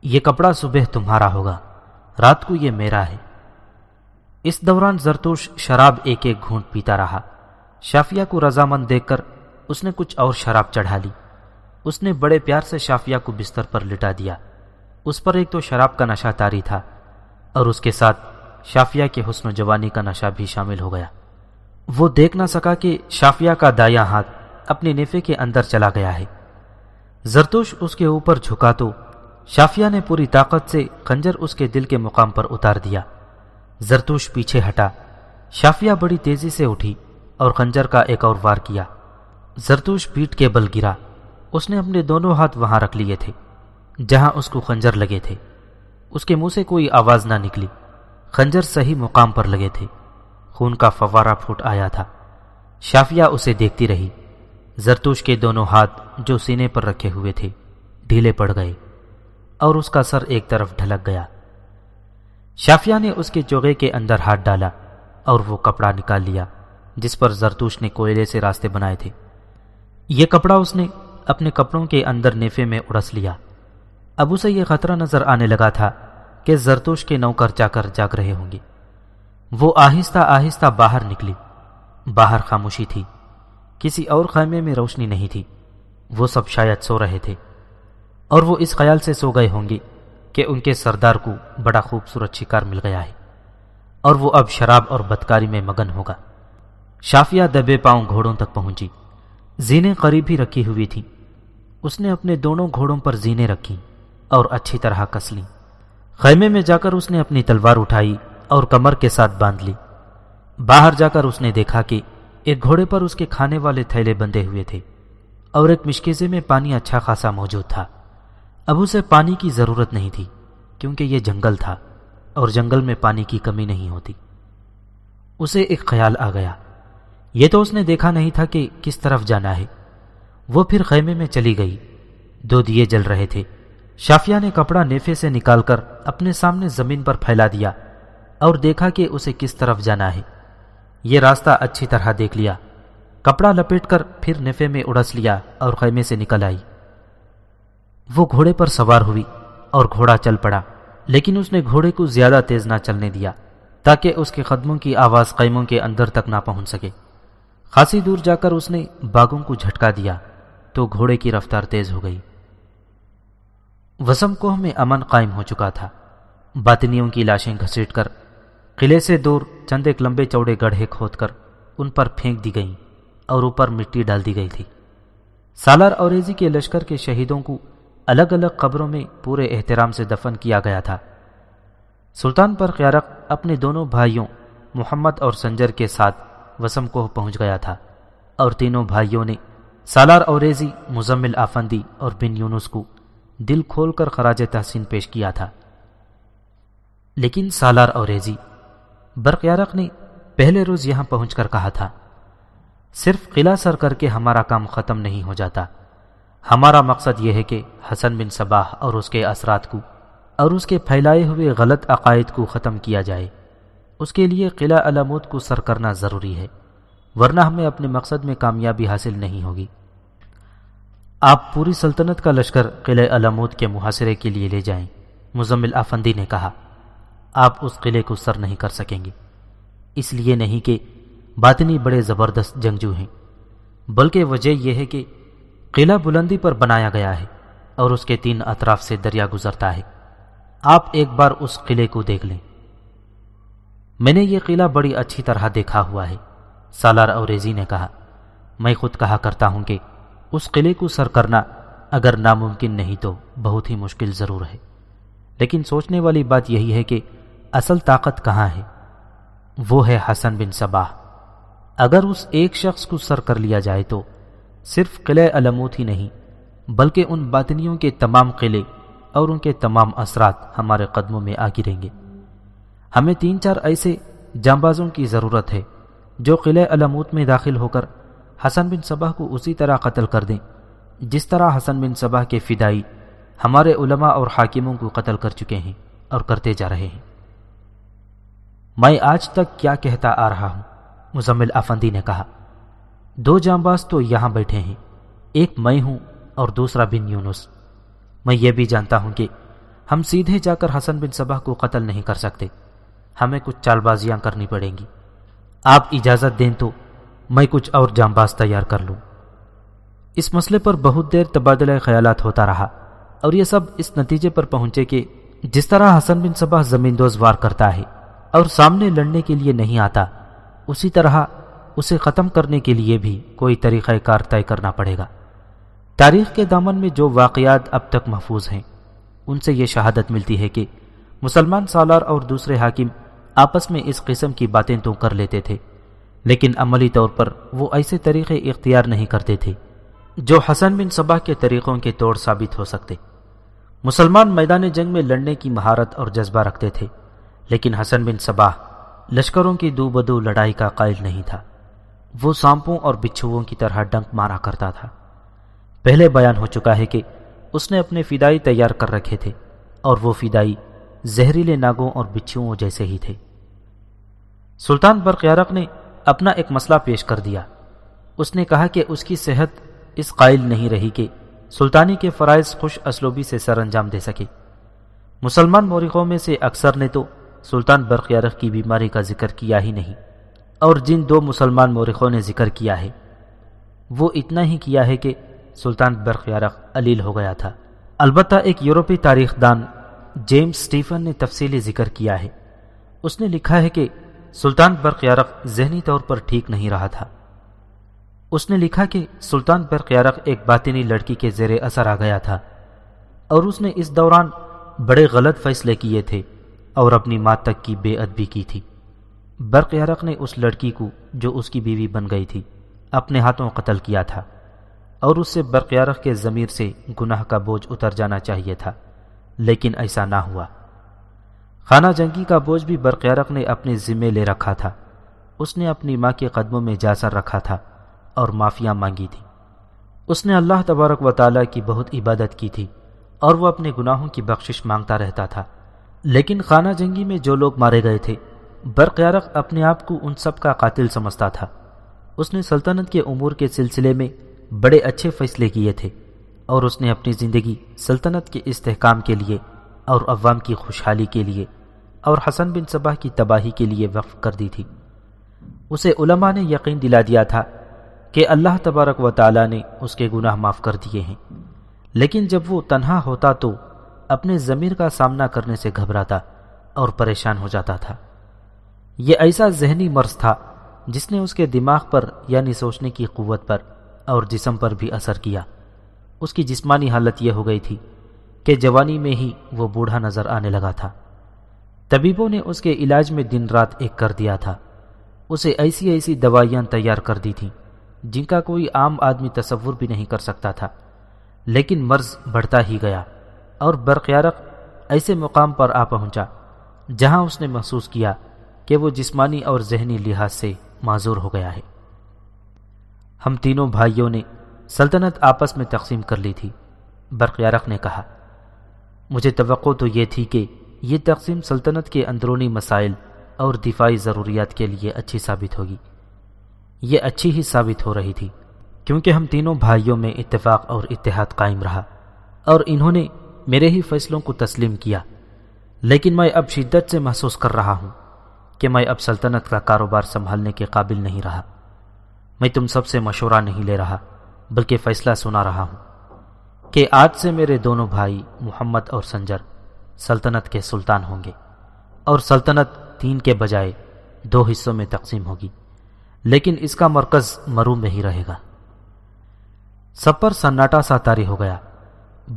یہ کپڑا صبح تمہارا ہوگا، رات کو یہ میرا ہے۔ اس دوران زرتوش شراب ایک ایک گھونٹ پیتا رہا۔ شافیہ کو رضامند دیکھ کر اس نے کچھ اور شراب چڑھا لی۔ اس نے بڑے پیار سے شافیہ کو بستر پر لٹا دیا۔ اس پر ایک تو شراب کا نشہ تاری تھا اور اس کے ساتھ شافیہ کے حسن و جوانی کا نشہ بھی شامل ہو گیا۔ وہ دیکھ نہ سکا کہ شافیہ کا دایا ہاتھ اپنے نیفے کے اندر چلا گیا ہے۔ زرتوش اس کے اوپر جھکا تو شافیہ نے پوری طاقت سے خنجر اس کے دل کے مقام پر اتار دیا۔ زرتوش پیچھے ہٹا۔ شافیہ بڑی تیزی سے اٹھی اور خنجر کا ایک اور وار کیا۔ زرتوش پیٹ کے بل گرا۔ اس نے اپنے دونوں ہاتھ وہاں رکھ لیے تھے، جہاں اس کو خنجر لگے تھے۔ اس کے منہ سے کوئی آواز نہ نکلی۔ خنجر صحیح مقام پر لگے تھے۔ خون کا فوارہ پھوٹ آیا تھا۔ شافیہ اسے دیکھتی رہی۔ زرتوش کے دونوں ہاتھ جو سینے پر رکھے ہوئے تھے، ڈھیلے پڑ گئے اور اس کا سر ایک طرف ڈھلک گیا۔ شافیہ نے اس کے چوغے کے اندر ہاتھ ڈالا اور وہ کپڑا نکال لیا، جس پر زرتوش نے کوئلے سے راستے بنائے تھے۔ یہ کپڑا اس نے اپنے کپڑوں کے اندر نیفے میں اڑس لیا۔ اب اسے یہ خطرہ نظر آنے لگا تھا کہ زرتوش کے نوکر جا کر جاگ رہے ہوں گے۔ وہ آہستہ آہستہ باہر نکلی۔ باہر خاموشی تھی۔ کسی اور خیمے میں روشنی نہیں تھی۔ وہ سب شاید سو رہے تھے۔ اور وہ اس خیال سے سو گئے ہوں گے کہ ان کے سردار کو بڑا خوبصورت شکار مل گیا ہے اور وہ اب شراب اور بدکاری میں مگن ہوگا۔ شافیہ دبے پاؤں گھوڑوں تک پہنچی۔ زینے قریب ہی رکھی ہوئی تھی۔ اس نے اپنے دونوں گھوڑوں پر زینے رکھی اور اچھی طرح کس لی۔ خیمے میں جا کر اس نے اپنی تلوار اٹھائی اور کمر کے ساتھ باندھ لی۔ باہر جا کر اس نے دیکھا کہ ایک گھوڑے پر اس کے کھانے والے تھیلے بندے ہوئے تھے اور ایک مشکیزے میں پانی اچھا خاصا موجود تھا۔ اب اسے پانی کی ضرورت نہیں تھی، کیونکہ یہ جنگل تھا اور جنگل میں پانی کی کمی نہیں ہوتی۔ اسے ایک خیال آ گیا۔ یہ تو اس نے دیکھا نہیں تھا کہ کس طرف جانا ہے۔ وہ پھر خیمے میں چلی گئی۔ دو دیے جل رہے تھے۔ شافیہ نے کپڑا نیفے سے نکال کر اپنے سامنے زمین پر پھیلا دیا اور دیکھا کہ اسے کس طرف جانا ہے۔ یہ راستہ اچھی طرح دیکھ لیا۔ کپڑا لپیٹ کر پھر نیفے میں اڑس لیا اور خیمے سے نکل آئی۔ وہ گھوڑے پر سوار ہوئی اور گھوڑا چل پڑا، لیکن اس نے گھوڑے کو زیادہ تیز نہ چلنے دیا تاکہ اس کے قدموں کی آواز قیموں کے اندر تک نہ پہنچ سکے۔ خاصی دور جا کر اس نے باغوں کو جھٹکا دیا تو گھوڑے کی رفتار تیز ہو گئی۔ وسم کوہ میں امن قائم ہو چکا تھا۔ باطنیوں کی لاشیں گھسیٹ کر، قلعے سے دور چند ایک لمبے چوڑے گڑھے کھود کر ان پر پھینک دی گئیں اور اوپر مٹی ڈال دی گئی تھی۔ سالار اوریزی کے لشکر کے شہیدوں کو الگ الگ قبروں میں پورے احترام سے دفن کیا گیا تھا۔ سلطان پر قیارق اپنے دونوں بھائیوں محمد اور سنجر کے ساتھ وسم کوہ پہنچ گیا تھا اور تینوں بھائیوں نے سالار اوریزی، مزمل آفندی اور بن یونس کو دل کھول کر خراج تحسین پیش کیا تھا۔ لیکن سالار اوریزی برقیارق نے پہلے روز یہاں پہنچ کر کہا تھا، صرف قلعہ سر کر کے ہمارا کام ختم نہیں ہو جاتا۔ ہمارا مقصد یہ ہے کہ حسن بن صباح اور اس کے اثرات کو اور اس کے پھیلائے ہوئے غلط عقائد کو ختم کیا جائے۔ اس کے لیے قلعہ علامود کو سر کرنا ضروری ہے، ورنہ ہمیں اپنے مقصد میں کامیابی حاصل نہیں ہوگی۔ آپ پوری سلطنت کا لشکر قلعہ علامود کے محاصرے کے لیے لے جائیں، مزمل آفندی نے کہا۔ آپ اس قلعے کو سر نہیں کر سکیں گے۔ اس لیے نہیں کہ باطنی بڑے زبردست جنگجو ہیں، بلکہ وجہ یہ ہے کہ قلعہ بلندی پر بنایا گیا ہے اور اس کے تین اطراف سے دریا گزرتا ہے۔ آپ ایک بار اس قلعے کو دیکھ لیں۔ میں نے یہ قلعہ بڑی اچھی طرح دیکھا ہوا ہے، سالار اوریزی نے کہا۔ میں خود کہا کرتا ہوں کہ اس قلعے کو سر کرنا اگر ناممکن نہیں تو بہت ہی مشکل ضرور ہے۔ لیکن سوچنے والی بات یہی ہے کہ اصل طاقت کہاں ہے؟ وہ ہے حسن بن صباح۔ اگر اس ایک شخص کو سر کر لیا جائے تو صرف قلعہ علموت ہی نہیں، بلکہ ان باطنیوں کے تمام قلعے اور ان کے تمام اثرات ہمارے قدموں میں آ گریں گے۔ ہمیں تین چار ایسے جانبازوں کی ضرورت ہے جو قلعہ علموت میں داخل ہو کر حسن بن صبح کو اسی طرح قتل کر دیں، جس طرح حسن بن صبح کے فدائی ہمارے علماء اور حاکموں کو قتل کر چکے ہیں اور کرتے جا رہے ہیں۔ میں آج تک کیا کہتا آ رہا ہوں؟ مزمل افندی نے کہا۔ دو جامباز تو یہاں بیٹھے ہیں۔ ایک میں ہوں اور دوسرا بن یونس۔ میں یہ بھی جانتا ہوں کہ ہم سیدھے جا کر حسن بن صبح کو قتل نہیں کر سکتے۔ ہمیں کچھ چال بازیاں کرنی پڑیں گی۔ آپ اجازت دیں تو میں کچھ اور جامباز تیار کر لوں۔ اس مسئلے پر بہت دیر تبادلہ خیالات ہوتا رہا اور یہ سب اس نتیجے پر پہنچے کہ جس طرح حسن بن صبح زمین دوز وار کرتا ہے اور سامنے لڑنے کے لیے نہیں آتا، اسی طرح اسے ختم کرنے کے لیے بھی کوئی طریقہ کار طے کرنا پڑے گا۔ تاریخ کے دامن میں جو واقعات اب تک محفوظ ہیں، ان سے یہ شہادت ملتی ہے کہ مسلمان سالار اور دوسرے حاکم آپس میں اس قسم کی باتیں تو کر لیتے تھے، لیکن عملی طور پر وہ ایسے طریقے اختیار نہیں کرتے تھے جو حسن بن صبح کے طریقوں کے توڑ ثابت ہو سکتے۔ مسلمان میدان جنگ میں لڑنے کی مہارت اور جذبہ رکھتے تھے، لیکن حسن بن صباح لشکروں کی دو بدو لڑائی کا قائل نہیں تھا۔ وہ سانپوں اور بچھوؤں کی طرح ڈنک مارا کرتا تھا۔ پہلے بیان ہو چکا ہے کہ اس نے اپنے فدائی تیار کر رکھے تھے اور وہ فدائی زہریلے ناگوں اور بچھوؤں جیسے ہی تھے۔ سلطان برقیارق نے اپنا ایک مسئلہ پیش کر دیا۔ اس نے کہا کہ اس کی صحت اس قائل نہیں رہی کہ سلطانی کے فرائض خوش اسلوبی سے سر انجام دے سکے۔ مسلمان مورخوں میں سے اکثر نے تو سلطان برقیارق کی بیماری کا ذکر کیا ہی نہیں۔ اور جن دو مسلمان مورخوں نے ذکر کیا ہے، وہ اتنا ہی کیا ہے کہ سلطان برقیارق علیل ہو گیا تھا۔ البتہ ایک یورپی تاریخ دان جیمز سٹیفن نے تفصیلی ذکر کیا ہے۔ اس نے لکھا ہے کہ سلطان برقیارق ذہنی طور پر ٹھیک نہیں رہا تھا۔ اس نے لکھا کہ سلطان برقیارق ایک باطنی لڑکی کے زیر اثر آ گیا تھا اور اس نے اس دوران بڑے غلط فیصلے کیے تھے اور اپنی ماں تک کی بے ادبی کی تھی۔ برقیارق نے اس لڑکی کو جو اس کی بیوی بن گئی تھی، اپنے ہاتھوں قتل کیا تھا، اور اس سے برقیارق کے ضمیر سے گناہ کا بوجھ اتر جانا چاہیے تھا، لیکن ایسا نہ ہوا۔ خانہ جنگی کا بوجھ بھی برقیارق نے اپنے ذمے لے رکھا تھا۔ اس نے اپنی ماں کے قدموں میں جاسر رکھا تھا اور معافیاں مانگی تھی اس نے اللہ تبارک و تعالیٰ کی بہت عبادت کی تھی اور وہ اپنے گناہوں کی بخشش مانگتا رہتا تھا۔ لیکن خانہ جنگی میں جو لوگ مارے گئے تھے برقیارق اپنے آپ کو ان سب کا قاتل سمجھتا تھا۔ اس نے سلطنت کے امور کے سلسلے میں بڑے اچھے فیصلے کیے تھے اور اس نے اپنی زندگی سلطنت کے استحکام کے لیے اور عوام کی خوشحالی کے لیے اور حسن بن صبح کی تباہی کے لیے وقف کر دی تھی۔ اسے علماء نے یقین دلا دیا تھا کہ اللہ تبارک و تعالی نے اس کے گناہ معاف کر دیے ہیں۔ لیکن جب وہ تنہا ہوتا تو اپنے ضمیر کا سامنا کرنے سے گھبراتا اور پریشان ہو جاتا تھا۔ یہ ایسا ذہنی مرض تھا جس نے اس کے دماغ پر یعنی سوچنے کی قوت پر اور جسم پر بھی اثر کیا۔ اس کی جسمانی حالت یہ ہو گئی تھی کہ جوانی میں ہی وہ بوڑھا نظر آنے لگا تھا۔ طبیبوں نے اس کے علاج میں دن رات ایک کر دیا تھا۔ اسے ایسی ایسی دوائیاں تیار کر دی تھیں جن کا کوئی عام آدمی تصور بھی نہیں کر سکتا تھا۔ لیکن مرض بڑھتا ہی گیا اور برقیارق ایسے مقام پر آ پہنچا جہاں اس نے محسوس کیا کہ وہ جسمانی اور ذہنی لحاظ سے معذور ہو گیا ہے۔ ہم تینوں بھائیوں نے سلطنت آپس میں تقسیم کر لی تھی برقیارق نے کہا۔ مجھے توقع تو یہ تھی کہ یہ تقسیم سلطنت کے اندرونی مسائل اور دفاعی ضروریات کے لیے اچھی ثابت ہوگی۔ یہ اچھی ہی ثابت ہو رہی تھی، کیونکہ ہم تینوں بھائیوں میں اتفاق اور اتحاد قائم رہا اور انہوں نے میرے ہی فیصلوں کو تسلیم کیا، لیکن میں اب شدت سے محسوس کر رہا ہوں۔ کہ میں اب سلطنت کا کاروبار سنبھالنے کے قابل نہیں رہا۔ میں تم سب سے مشورہ نہیں لے رہا، بلکہ فیصلہ سنا رہا ہوں کہ آج سے میرے دونوں بھائی محمد اور سنجر سلطنت کے سلطان ہوں گے۔ اور سلطنت تین کے بجائے دو حصوں میں تقسیم ہوگی، لیکن اس کا مرکز مرو میں ہی رہے گا۔ سب پر سناٹا سا تاری ہو گیا۔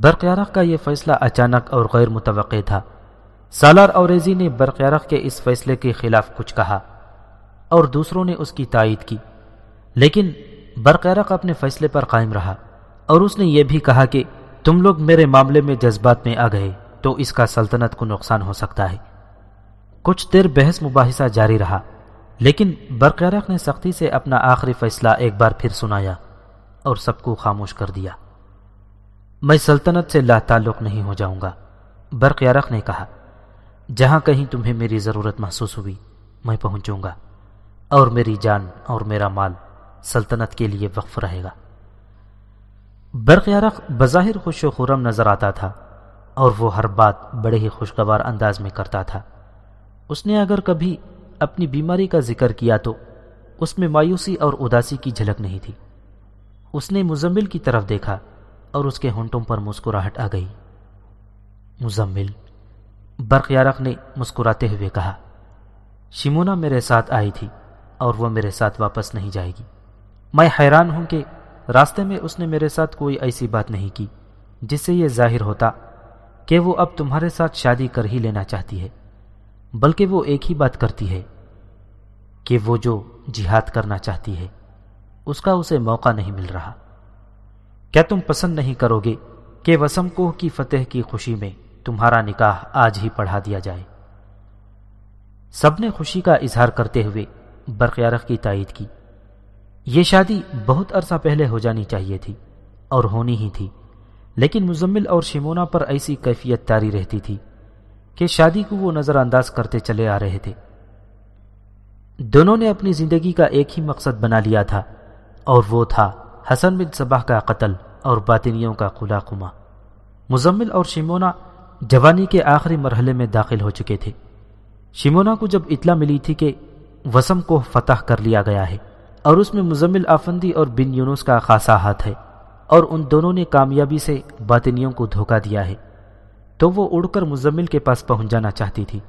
برقیارق کا یہ فیصلہ اچانک اور غیر متوقع تھا۔ سالار اوریزی نے برقیارق کے اس فیصلے کے خلاف کچھ کہا اور دوسروں نے اس کی تائید کی، لیکن برقیارق اپنے فیصلے پر قائم رہا اور اس نے یہ بھی کہا کہ تم لوگ میرے معاملے میں جذبات میں آ گئے تو اس کا سلطنت کو نقصان ہو سکتا ہے۔ کچھ دیر بحث مباحثہ جاری رہا، لیکن برقیارق نے سختی سے اپنا آخری فیصلہ ایک بار پھر سنایا اور سب کو خاموش کر دیا۔ میں سلطنت سے لا تعلق نہیں ہو جاؤں گا برقیارق نے کہا۔ جہاں کہیں تمہیں میری ضرورت محسوس ہوئی، میں پہنچوں گا، اور میری جان اور میرا مال سلطنت کے لیے وقف رہے گا۔ برق یارق بظاہر خوش و خورم نظر آتا تھا، اور وہ ہر بات بڑے ہی خوشگوار انداز میں کرتا تھا۔ اس نے اگر کبھی اپنی بیماری کا ذکر کیا تو اس میں مایوسی اور اداسی کی جھلک نہیں تھی۔ اس نے مزمل کی طرف دیکھا، اور اس کے ہونٹوں پر مسکراہٹ آ گئی۔ مزمل؟ برق یارق نے مسکراتے ہوئے کہا شمونا میرے ساتھ آئی تھی اور وہ میرے ساتھ واپس نہیں جائے گی۔ میں حیران ہوں کہ راستے میں اس نے میرے ساتھ کوئی ایسی بات نہیں کی جس سے یہ ظاہر ہوتا کہ وہ اب تمہارے ساتھ شادی کر ہی لینا چاہتی ہے، بلکہ وہ ایک ہی بات کرتی ہے کہ وہ جو جہاد کرنا چاہتی ہے، اس کا اسے موقع نہیں مل رہا۔ کیا تم پسند نہیں کرو گے کہ وسم کوہ کی فتح کی خوشی میں تمہارا نکاح آج ہی پڑھا دیا جائے۔ سب نے خوشی کا اظہار کرتے ہوئے برقیارخ کی تائید کی۔ یہ شادی بہت عرصہ پہلے ہو جانی چاہیے تھی اور ہونی ہی تھی، لیکن مزمل اور شمونا پر ایسی کیفیت تاری رہتی تھی کہ شادی کو وہ نظر انداز کرتے چلے آ رہے تھے۔ دونوں نے اپنی زندگی کا ایک ہی مقصد بنا لیا تھا اور وہ تھا حسن بن صباح کا قتل اور باطنیوں کا قلا قما مزمل اور شمونا جوانی کے آخری مرحلے میں داخل ہو چکے تھے۔ شمونا کو جب اطلاع ملی تھی کہ وسم کو فتح کر لیا گیا ہے اور اس میں مزمل آفندی اور بن یونس کا خاصا ہاتھ ہے اور ان دونوں نے کامیابی سے باطنیوں کو دھوکہ دیا ہے، تو وہ اڑ کر مزمل کے پاس پہنچ جانا چاہتی تھی۔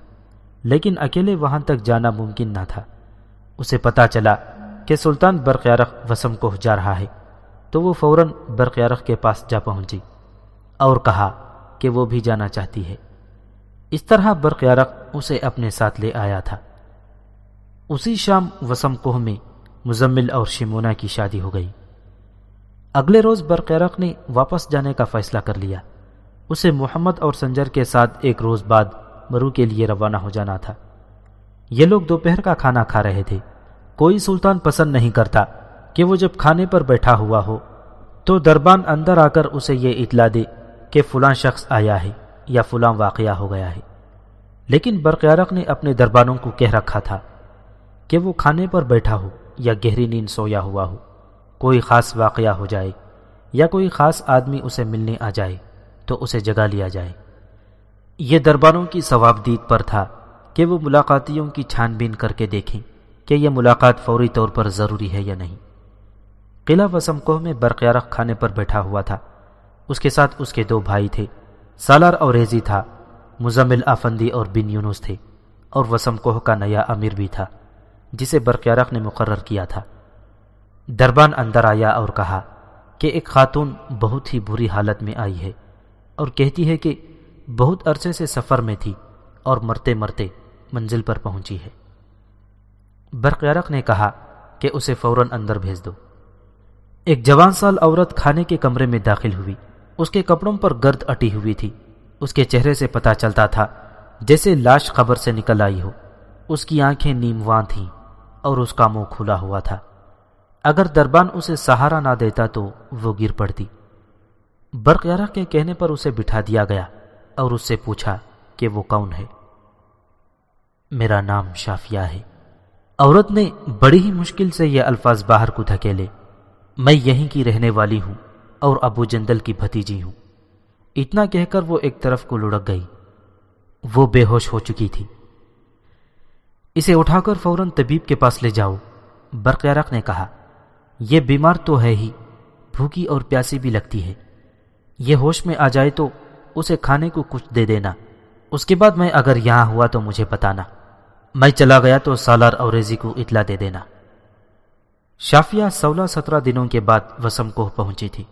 لیکن اکیلے وہاں تک جانا ممکن نہ تھا۔ اسے پتا چلا کہ سلطان برقیارخ وسم کو جا رہا ہے، تو وہ فوراً برقیارخ کے پاس جا پہنچی اور کہا کہ وہ بھی جانا چاہتی ہے۔ اس طرح برقیارخ اسے اپنے ساتھ لے آیا تھا۔ اسی شام وسم کوہ میں مزمل اور شمونا کی شادی ہو گئی۔ اگلے روز برقیارخ نے واپس جانے کا فیصلہ کر لیا۔ اسے محمد اور سنجر کے ساتھ ایک روز بعد مرو کے لیے روانہ ہو جانا تھا۔ یہ لوگ دوپہر کا کھانا کھا رہے تھے۔ کوئی سلطان پسند نہیں کرتا کہ وہ جب کھانے پر بیٹھا ہوا ہو تو دربان اندر آ کر اسے یہ اطلاع دے کہ فلاں شخص آیا ہے یا فلاں واقعہ ہو گیا ہے۔ لیکن برقیارق نے اپنے دربانوں کو کہہ رکھا تھا کہ وہ کھانے پر بیٹھا ہو یا گہری نیند سویا ہوا ہو۔ کوئی خاص واقعہ ہو جائے یا کوئی خاص آدمی اسے ملنے آ جائے تو اسے جگا لیا جائے۔ یہ دربانوں کی ثواب دید پر تھا کہ وہ ملاقاتیوں کی چھان بین کر کے دیکھیں کہ یہ ملاقات فوری طور پر ضروری ہے یا نہیں۔ قلعہ وسم کوہ میں برقیارخ کھانے پر بیٹھا ہوا تھا۔ اس کے ساتھ اس کے دو بھائی تھے۔ سالار اور ریزی تھا۔ مزمل آفندی اور بن یونس تھے۔ اور وسم کوہ کا نیا امیر بھی تھا، جسے برقیارخ نے مقرر کیا تھا۔ دربان اندر آیا اور کہا کہ ایک خاتون بہت ہی بری حالت میں آئی ہے اور کہتی ہے کہ بہت عرصے سے سفر میں تھی اور مرتے مرتے منزل پر پہنچی ہے۔ برقیارق نے کہا کہ اسے فوراً اندر بھیج دو۔ ایک جوان سال عورت کھانے کے کمرے میں داخل ہوئی۔ اس کے کپڑوں پر گرد اٹی ہوئی تھی۔ اس کے چہرے سے پتا چلتا تھا، جیسے لاش خبر سے نکل آئی ہو۔ اس کی آنکھیں نیمواں تھیں اور اس کا منہ کھلا ہوا تھا۔ اگر دربان اسے سہارا نہ دیتا تو وہ گر پڑتی۔ برقیارہ کے کہنے پر اسے بٹھا دیا گیا اور اس سے پوچھا کہ وہ کون ہے۔ میرا نام شافیہ ہے۔ عورت نے بڑی ہی مشکل سے یہ الفاظ باہر کو دھکیلے۔ میں یہیں کی رہنے والی ہوں۔ اور ابو جندل کی بھتیجی ہوں۔ اتنا کہہ کر وہ ایک طرف کو لڑک گئی۔ وہ بے ہوش ہو چکی تھی۔ اسے اٹھا کر فوراً طبیب کے پاس لے جاؤ برقیارق نے کہا، یہ بیمار تو ہے ہی، بھوکی اور پیاسی بھی لگتی ہے۔ یہ ہوش میں آ جائے تو اسے کھانے کو کچھ دے دینا۔ اس کے بعد میں اگر یہاں ہوا تو مجھے بتانا۔ میں چلا گیا تو سالار اور ریزی کو اطلاع دے دینا۔ شافیہ سولہ سترہ دنوں کے بعد وسم کوہ پہنچی تھی۔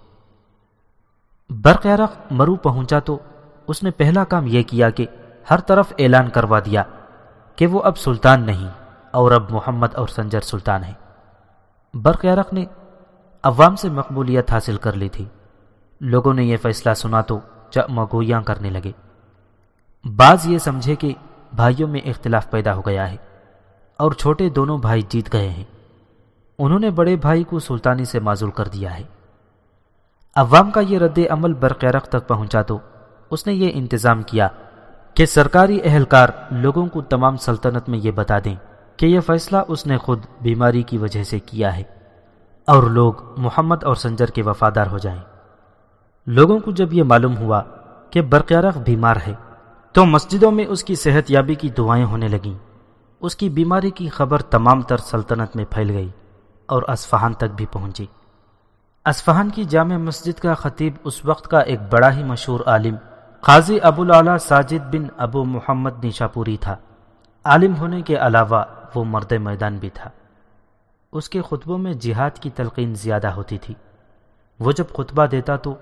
برقیارق مرو پہنچا تو اس نے پہلا کام یہ کیا کہ ہر طرف اعلان کروا دیا کہ وہ اب سلطان نہیں اور اب محمد اور سنجر سلطان ہیں۔ برقیارق نے عوام سے مقبولیت حاصل کر لی تھی۔ لوگوں نے یہ فیصلہ سنا تو چمگویاں کرنے لگے۔ بعض یہ سمجھے کہ بھائیوں میں اختلاف پیدا ہو گیا ہے اور چھوٹے دونوں بھائی جیت گئے ہیں۔ انہوں نے بڑے بھائی کو سلطانی سے معذول کر دیا ہے۔ عوام کا یہ رد عمل برقیرق تک پہنچا تو اس نے یہ انتظام کیا کہ سرکاری اہلکار لوگوں کو تمام سلطنت میں یہ بتا دیں کہ یہ فیصلہ اس نے خود بیماری کی وجہ سے کیا ہے اور لوگ محمد اور سنجر کے وفادار ہو جائیں۔ لوگوں کو جب یہ معلوم ہوا کہ برقیارق بیمار ہے تو مسجدوں میں اس کی صحت یابی کی دعائیں ہونے لگیں۔ اس کی بیماری کی خبر تمام تر سلطنت میں پھیل گئی اور اسفہان تک بھی پہنچی۔ اسفہان کی جامع مسجد کا خطیب اس وقت کا ایک بڑا ہی مشہور عالم، قاضی ابو العلا ساجد بن ابو محمد نیشاپوری تھا۔ عالم ہونے کے علاوہ وہ مرد میدان بھی تھا۔ اس کے خطبوں میں جہاد کی تلقین زیادہ ہوتی تھی۔ وہ جب خطبہ دیتا تو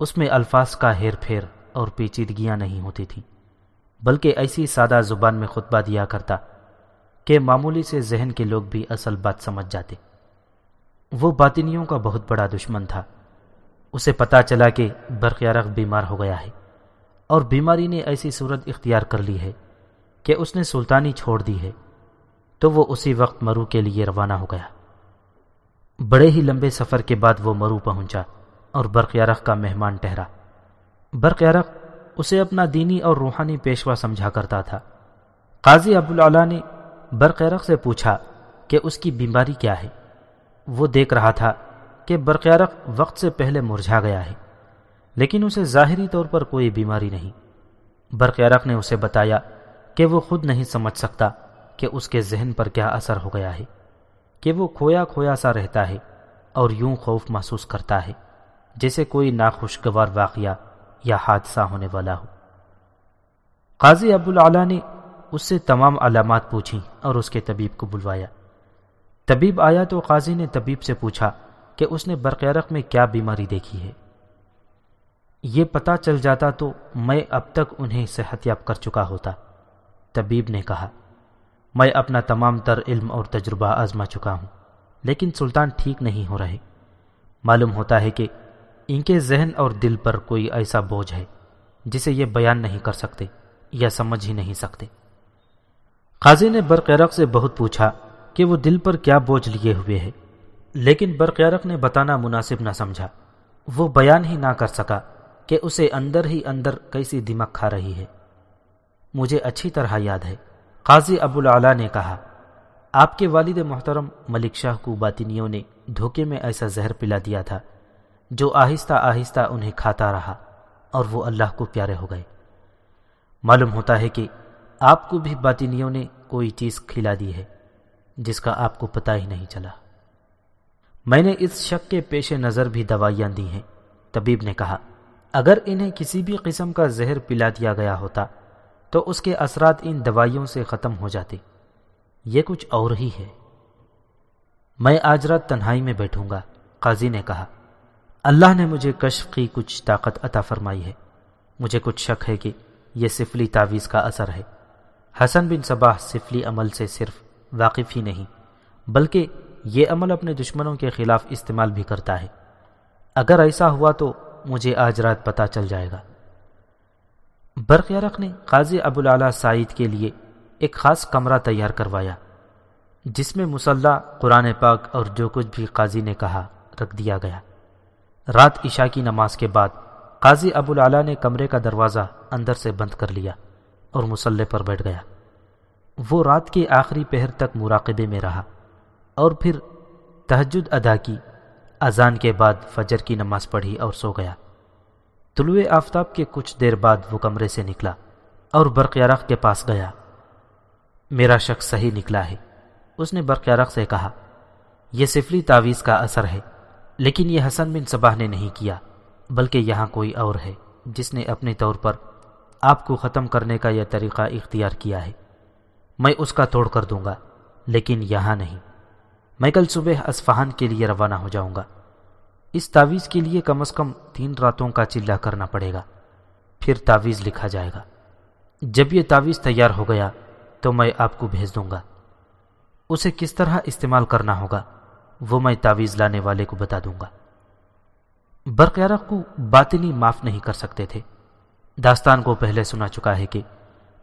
اس میں الفاظ کا ہیر پھیر اور پیچیدگیاں نہیں ہوتی تھیں، بلکہ ایسی سادہ زبان میں خطبہ دیا کرتا کہ معمولی سے ذہن کے لوگ بھی اصل بات سمجھ جاتے۔ وہ باطنیوں کا بہت بڑا دشمن تھا۔ اسے پتا چلا کہ برقیارق بیمار ہو گیا ہے اور بیماری نے ایسی صورت اختیار کر لی ہے کہ اس نے سلطانی چھوڑ دی ہے۔ تو وہ اسی وقت مرو کے لیے روانہ ہو گیا۔ بڑے ہی لمبے سفر کے بعد وہ مرو پہنچا اور برقیارق کا مہمان ٹہرا۔ برقیارق اسے اپنا دینی اور روحانی پیشوا سمجھا کرتا تھا۔ قاضی ابوالعلیٰ نے برقیارق سے پوچھا کہ اس کی بیماری کیا ہے۔ وہ دیکھ رہا تھا کہ برقیارق وقت سے پہلے مرجھا گیا ہے، لیکن اسے ظاہری طور پر کوئی بیماری نہیں۔ برقیارق نے اسے بتایا کہ وہ خود نہیں سمجھ سکتا کہ اس کے ذہن پر کیا اثر ہو گیا ہے، کہ وہ کھویا کھویا سا رہتا ہے اور یوں خوف محسوس کرتا ہے جیسے کوئی ناخوشگوار واقعہ یا حادثہ ہونے والا ہو۔ قاضی ابوالعلیٰ نے اس سے تمام علامات پوچھی اور اس کے طبیب کو بلوایا۔ طبیب آیا تو قاضی نے طبیب سے پوچھا کہ اس نے برقیارق میں کیا بیماری دیکھی ہے۔ یہ پتا چل جاتا تو میں اب تک انہیں صحت یاب کر چکا ہوتا۔ طبیب نے کہا، میں اپنا تمام تر علم اور تجربہ آزما چکا ہوں، لیکن سلطان ٹھیک نہیں ہو رہے۔ معلوم ہوتا ہے کہ ان کے ذہن اور دل پر کوئی ایسا بوجھ ہے جسے یہ بیان نہیں کر سکتے یا سمجھ ہی نہیں سکتے۔ قاضی نے برقیرق سے بہت پوچھا کہ وہ دل پر کیا بوجھ لیے ہوئے ہے لیکن برقیرق نے بتانا مناسب نہ سمجھا۔ وہ بیان ہی نہ کر سکا کہ اسے اندر ہی اندر کیسی دمک کھا رہی ہے۔ مجھے اچھی طرح یاد ہے۔ قاضی ابو العلا نے کہا، آپ کے والد محترم ملک شاہ کو باطنیوں نے دھوکے میں ایسا زہر پلا دیا تھا جو آہستہ آہستہ انہیں کھاتا رہا اور وہ اللہ کو پیارے ہو گئے۔ معلوم ہوتا ہے کہ آپ کو بھی باطنیوں نے کوئی چیز کھلا دی ہے۔ جس کا آپ کو پتہ ہی نہیں چلا۔ میں نے اس شک کے پیش نظر بھی دوائیاں دی ہیں۔ طبیب نے کہا، اگر انہیں کسی بھی قسم کا زہر پلا دیا گیا ہوتا، تو اس کے اثرات ان دوائیوں سے ختم ہو جاتے۔ یہ کچھ اور ہی ہے۔ میں آج رات تنہائی میں بیٹھوں گا۔ قاضی نے کہا، اللہ نے مجھے کشف کی کچھ طاقت عطا فرمائی ہے۔ مجھے کچھ شک ہے کہ یہ سفلی تعویذ کا اثر ہے۔ حسن بن صباح سفلی عمل سے صرف واقف ہی نہیں، بلکہ یہ عمل اپنے دشمنوں کے خلاف استعمال بھی کرتا ہے۔ اگر ایسا ہوا تو مجھے آج رات پتہ چل جائے گا۔ برقیارق نے قاضی ابوالعلیٰ سعید کے لیے ایک خاص کمرہ تیار کروایا، جس میں مسلح، قرآن پاک اور جو کچھ بھی قاضی نے کہا رکھ دیا گیا۔ رات عشاء کی نماز کے بعد قاضی ابوالعلیٰ نے کمرے کا دروازہ اندر سے بند کر لیا اور مسلح پر بیٹھ گیا۔ وہ رات کے آخری پہر تک مراقبے میں رہا اور پھر تہجد ادا کی۔ اذان کے بعد فجر کی نماز پڑھی اور سو گیا۔ طلوع آفتاب کے کچھ دیر بعد وہ کمرے سے نکلا اور برقیارق کے پاس گیا۔ میرا شخص صحیح نکلا ہے۔ اس نے برقیارق سے کہا، یہ سفلی تعویذ کا اثر ہے، لیکن یہ حسن بن صباح نے نہیں کیا، بلکہ یہاں کوئی اور ہے جس نے اپنے طور پر آپ کو ختم کرنے کا یہ طریقہ اختیار کیا ہے۔ میں اس کا توڑ کر دوں گا، لیکن یہاں نہیں۔ میں کل صبح اسفہان کے لیے روانہ ہو جاؤں گا۔ اس تعویذ کے لیے کم از کم تین راتوں کا چلہ کرنا پڑے گا۔ پھر تعویذ لکھا جائے گا۔ جب یہ تعویذ تیار ہو گیا، تو میں آپ کو بھیج دوں گا۔ اسے کس طرح استعمال کرنا ہوگا، وہ میں تعویذ لانے والے کو بتا دوں گا۔ برقیارق کو باطنی معاف نہیں کر سکتے تھے۔ داستان کو پہلے سنا چکا ہے کہ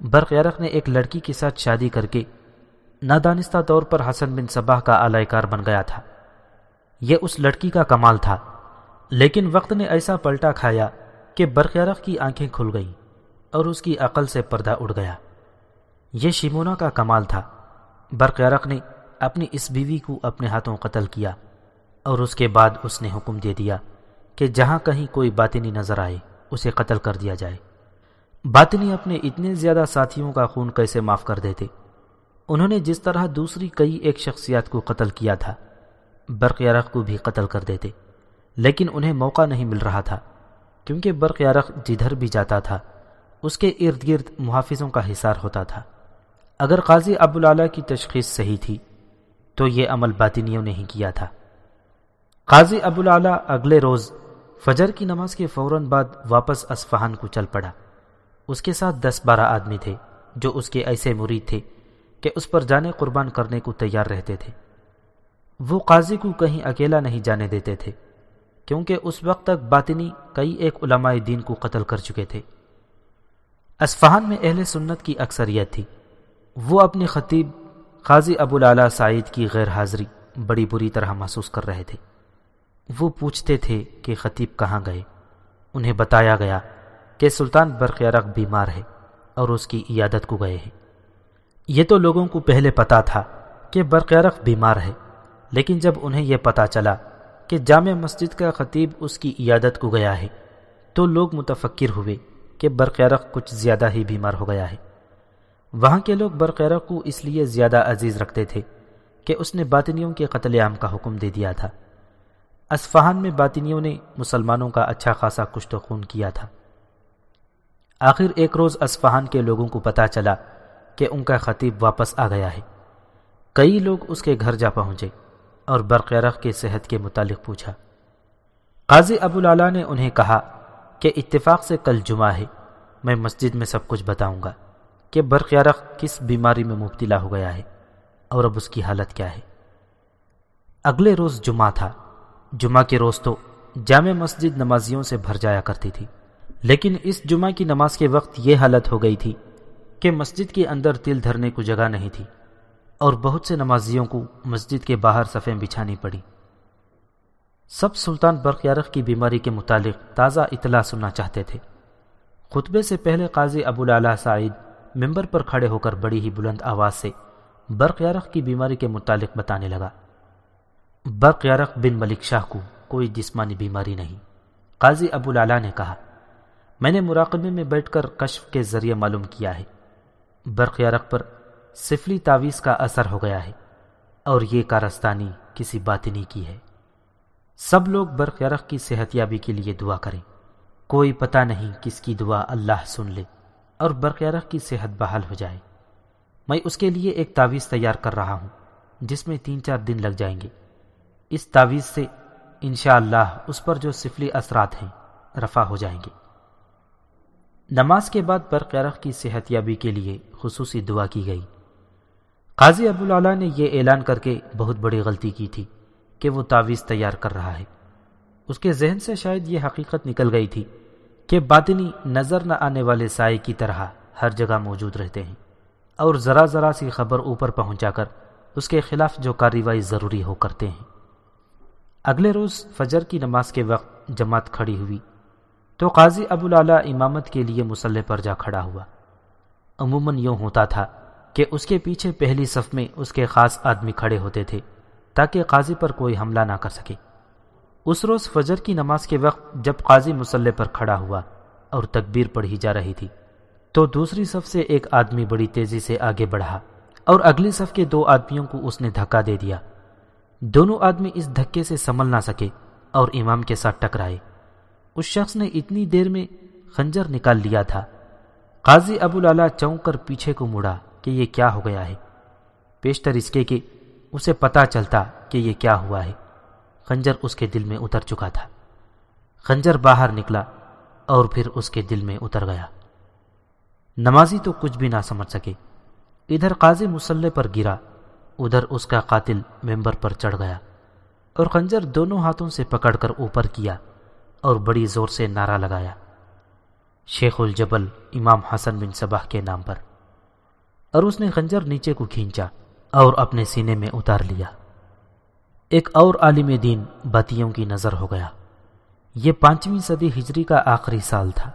برقیارق نے ایک لڑکی کے ساتھ شادی کر کے نادانستہ طور پر حسن بن صباح کا اعلی کار بن گیا تھا۔ یہ اس لڑکی کا کمال تھا۔ لیکن وقت نے ایسا پلٹا کھایا کہ برقیارق کی آنکھیں کھل گئیں اور اس کی عقل سے پردہ اڑ گیا۔ یہ شیمونا کا کمال تھا۔ برقیارق نے اپنی اس بیوی کو اپنے ہاتھوں قتل کیا اور اس کے بعد اس نے حکم دے دیا کہ جہاں کہیں کوئی باطنی نظر آئے، اسے قتل کر دیا جائے۔ باطنی اپنے اتنے زیادہ ساتھیوں کا خون کیسے معاف کر دیتے؟ انہوں نے جس طرح دوسری کئی ایک شخصیات کو قتل کیا تھا برقیارق کو بھی قتل کر دیتے۔ لیکن انہیں موقع نہیں مل رہا تھا، کیونکہ برقیارق جدھر بھی جاتا تھا، اس کے ارد گرد محافظوں کا حصار ہوتا تھا۔ اگر قاضی ابوالعلیٰ کی تشخیص صحیح تھی، تو یہ عمل باطنیوں نے ہی کیا تھا۔ قاضی ابوالعلیٰ اگلے روز فجر کی نماز کے فوراً بعد واپس اسفہان کو چل پڑا۔ اس کے ساتھ دس بارہ آدمی تھے جو اس کے ایسے مرید تھے کہ اس پر جانے قربان کرنے کو تیار رہتے تھے۔ وہ قاضی کو کہیں اکیلا نہیں جانے دیتے تھے، کیونکہ اس وقت تک باطنی کئی ایک علماء دین کو قتل کر چکے تھے۔ اسفہان میں اہل سنت کی اکثریت تھی۔ وہ اپنی خطیب قاضی ابو لالا سعید کی غیر حاضری بڑی بری طرح محسوس کر رہے تھے۔ وہ پوچھتے تھے کہ خطیب کہاں گئے؟ انہیں بتایا گیا کہ سلطان برقیارق بیمار ہے اور اس کی عیادت کو گئے ہیں۔ یہ تو لوگوں کو پہلے پتا تھا کہ برقیارق بیمار ہے، لیکن جب انہیں یہ پتا چلا کہ جامع مسجد کا خطیب اس کی عیادت کو گیا ہے، تو لوگ متفکر ہوئے کہ برقیارق کچھ زیادہ ہی بیمار ہو گیا ہے۔ وہاں کے لوگ برقیارق کو اس لیے زیادہ عزیز رکھتے تھے کہ اس نے باطنیوں کے قتل عام کا حکم دے دیا تھا۔ اسفہان میں باطنیوں نے مسلمانوں کا اچھا خاصا کشت و خون کیا تھا۔ آخر ایک روز اسفہان کے لوگوں کو پتا چلا کہ ان کا خطیب واپس آ گیا ہے۔ کئی لوگ اس کے گھر جا پہنچے اور برقیارق کے صحت کے متعلق پوچھا۔ قاضی ابو لالا نے انہیں کہا کہ اتفاق سے کل جمعہ ہے، میں مسجد میں سب کچھ بتاؤں گا کہ برقیارق کس بیماری میں مبتلا ہو گیا ہے اور اب اس کی حالت کیا ہے۔ اگلے روز جمعہ تھا۔ جمعہ کے روز تو جامع مسجد نمازیوں سے بھر جایا کرتی تھی۔ لیکن اس جمعہ کی نماز کے وقت یہ حالت ہو گئی تھی کہ مسجد کے اندر تل دھرنے کو جگہ نہیں تھی اور بہت سے نمازیوں کو مسجد کے باہر صفیں بچھانی پڑی۔ سب سلطان برقیارق کی بیماری کے متعلق تازہ اطلاع سننا چاہتے تھے۔ خطبے سے پہلے قاضی ابو لالا سعید ممبر پر کھڑے ہو کر بڑی ہی بلند آواز سے برقیارق کی بیماری کے متعلق بتانے لگا۔ برقیارق بن ملک شاہ کو کوئی جسمانی بیماری نہیں، قاضی ابو لالا نے کہا۔ میں نے مراقبے میں بیٹھ کر کشف کے ذریعے معلوم کیا ہے۔ برقیارق پر سفلی تعویز کا اثر ہو گیا ہے اور یہ کارستانی کسی باطنی کی ہے۔ سب لوگ برقیارق کی صحت یابی کے لیے دعا کریں۔ کوئی پتہ نہیں کس کی دعا اللہ سن لے اور برقیارق کی صحت بحال ہو جائے۔ میں اس کے لیے ایک تعویذ تیار کر رہا ہوں جس میں تین چار دن لگ جائیں گے۔ اس تعویذ سے انشاءاللہ اللہ اس پر جو سفلی اثرات ہیں رفع ہو جائیں گے۔ نماز کے بعد برقیارق کی صحت یابی کے لیے خصوصی دعا کی گئی۔ قاضی ابوالعلیٰ نے یہ اعلان کر کے بہت بڑی غلطی کی تھی کہ وہ تعویذ تیار کر رہا ہے۔ اس کے ذہن سے شاید یہ حقیقت نکل گئی تھی کہ باطنی نظر نہ آنے والے سائے کی طرح ہر جگہ موجود رہتے ہیں اور ذرا ذرا سی خبر اوپر پہنچا کر اس کے خلاف جو کارروائی ضروری ہو کرتے ہیں۔ اگلے روز فجر کی نماز کے وقت جماعت کھڑی ہوئی۔ تو قاضی ابوالعلیٰ امامت کے لیے مسلح پر جا کھڑا ہوا۔ عموماً یوں ہوتا تھا کہ اس کے پیچھے پہلی صف میں اس کے خاص آدمی کھڑے ہوتے تھے تاکہ قاضی پر کوئی حملہ نہ کر سکے۔ اس روز فجر کی نماز کے وقت جب قاضی مسلح پر کھڑا ہوا اور تکبیر پڑھی جا رہی تھی، تو دوسری صف سے ایک آدمی بڑی تیزی سے آگے بڑھا اور اگلی صف کے دو آدمیوں کو اس نے دھکا دے دیا۔ دونوں آدمی اس دھکے سے سنبھل نہ سکے اور امام کے ساتھ ٹکرائے۔ اس شخص نے اتنی دیر میں خنجر نکال لیا تھا۔ قاضی ابو لالا چونک کر پیچھے کو مڑا کہ یہ کیا ہو گیا ہے۔ پیشتر اس کے کہ اسے پتا چلتا کہ یہ کیا ہوا ہے۔ خنجر اس کے دل میں اتر چکا تھا۔ خنجر باہر نکلا اور پھر اس کے دل میں اتر گیا۔ نمازی تو کچھ بھی نہ سمجھ سکے۔ ادھر قاضی مسلح پر گرا، ادھر اس کا قاتل ممبر پر چڑھ گیا اور خنجر دونوں ہاتھوں سے پکڑ کر اوپر کیا۔ اور بڑی زور سے نعرہ لگایا شیخ الجبل امام حسن بن صباح کے نام پر اور اس نے خنجر نیچے کو کھینچا اور اپنے سینے میں اتار لیا ایک اور عالم دین باتیوں کی نظر ہو گیا یہ پانچویں صدی ہجری کا آخری سال تھا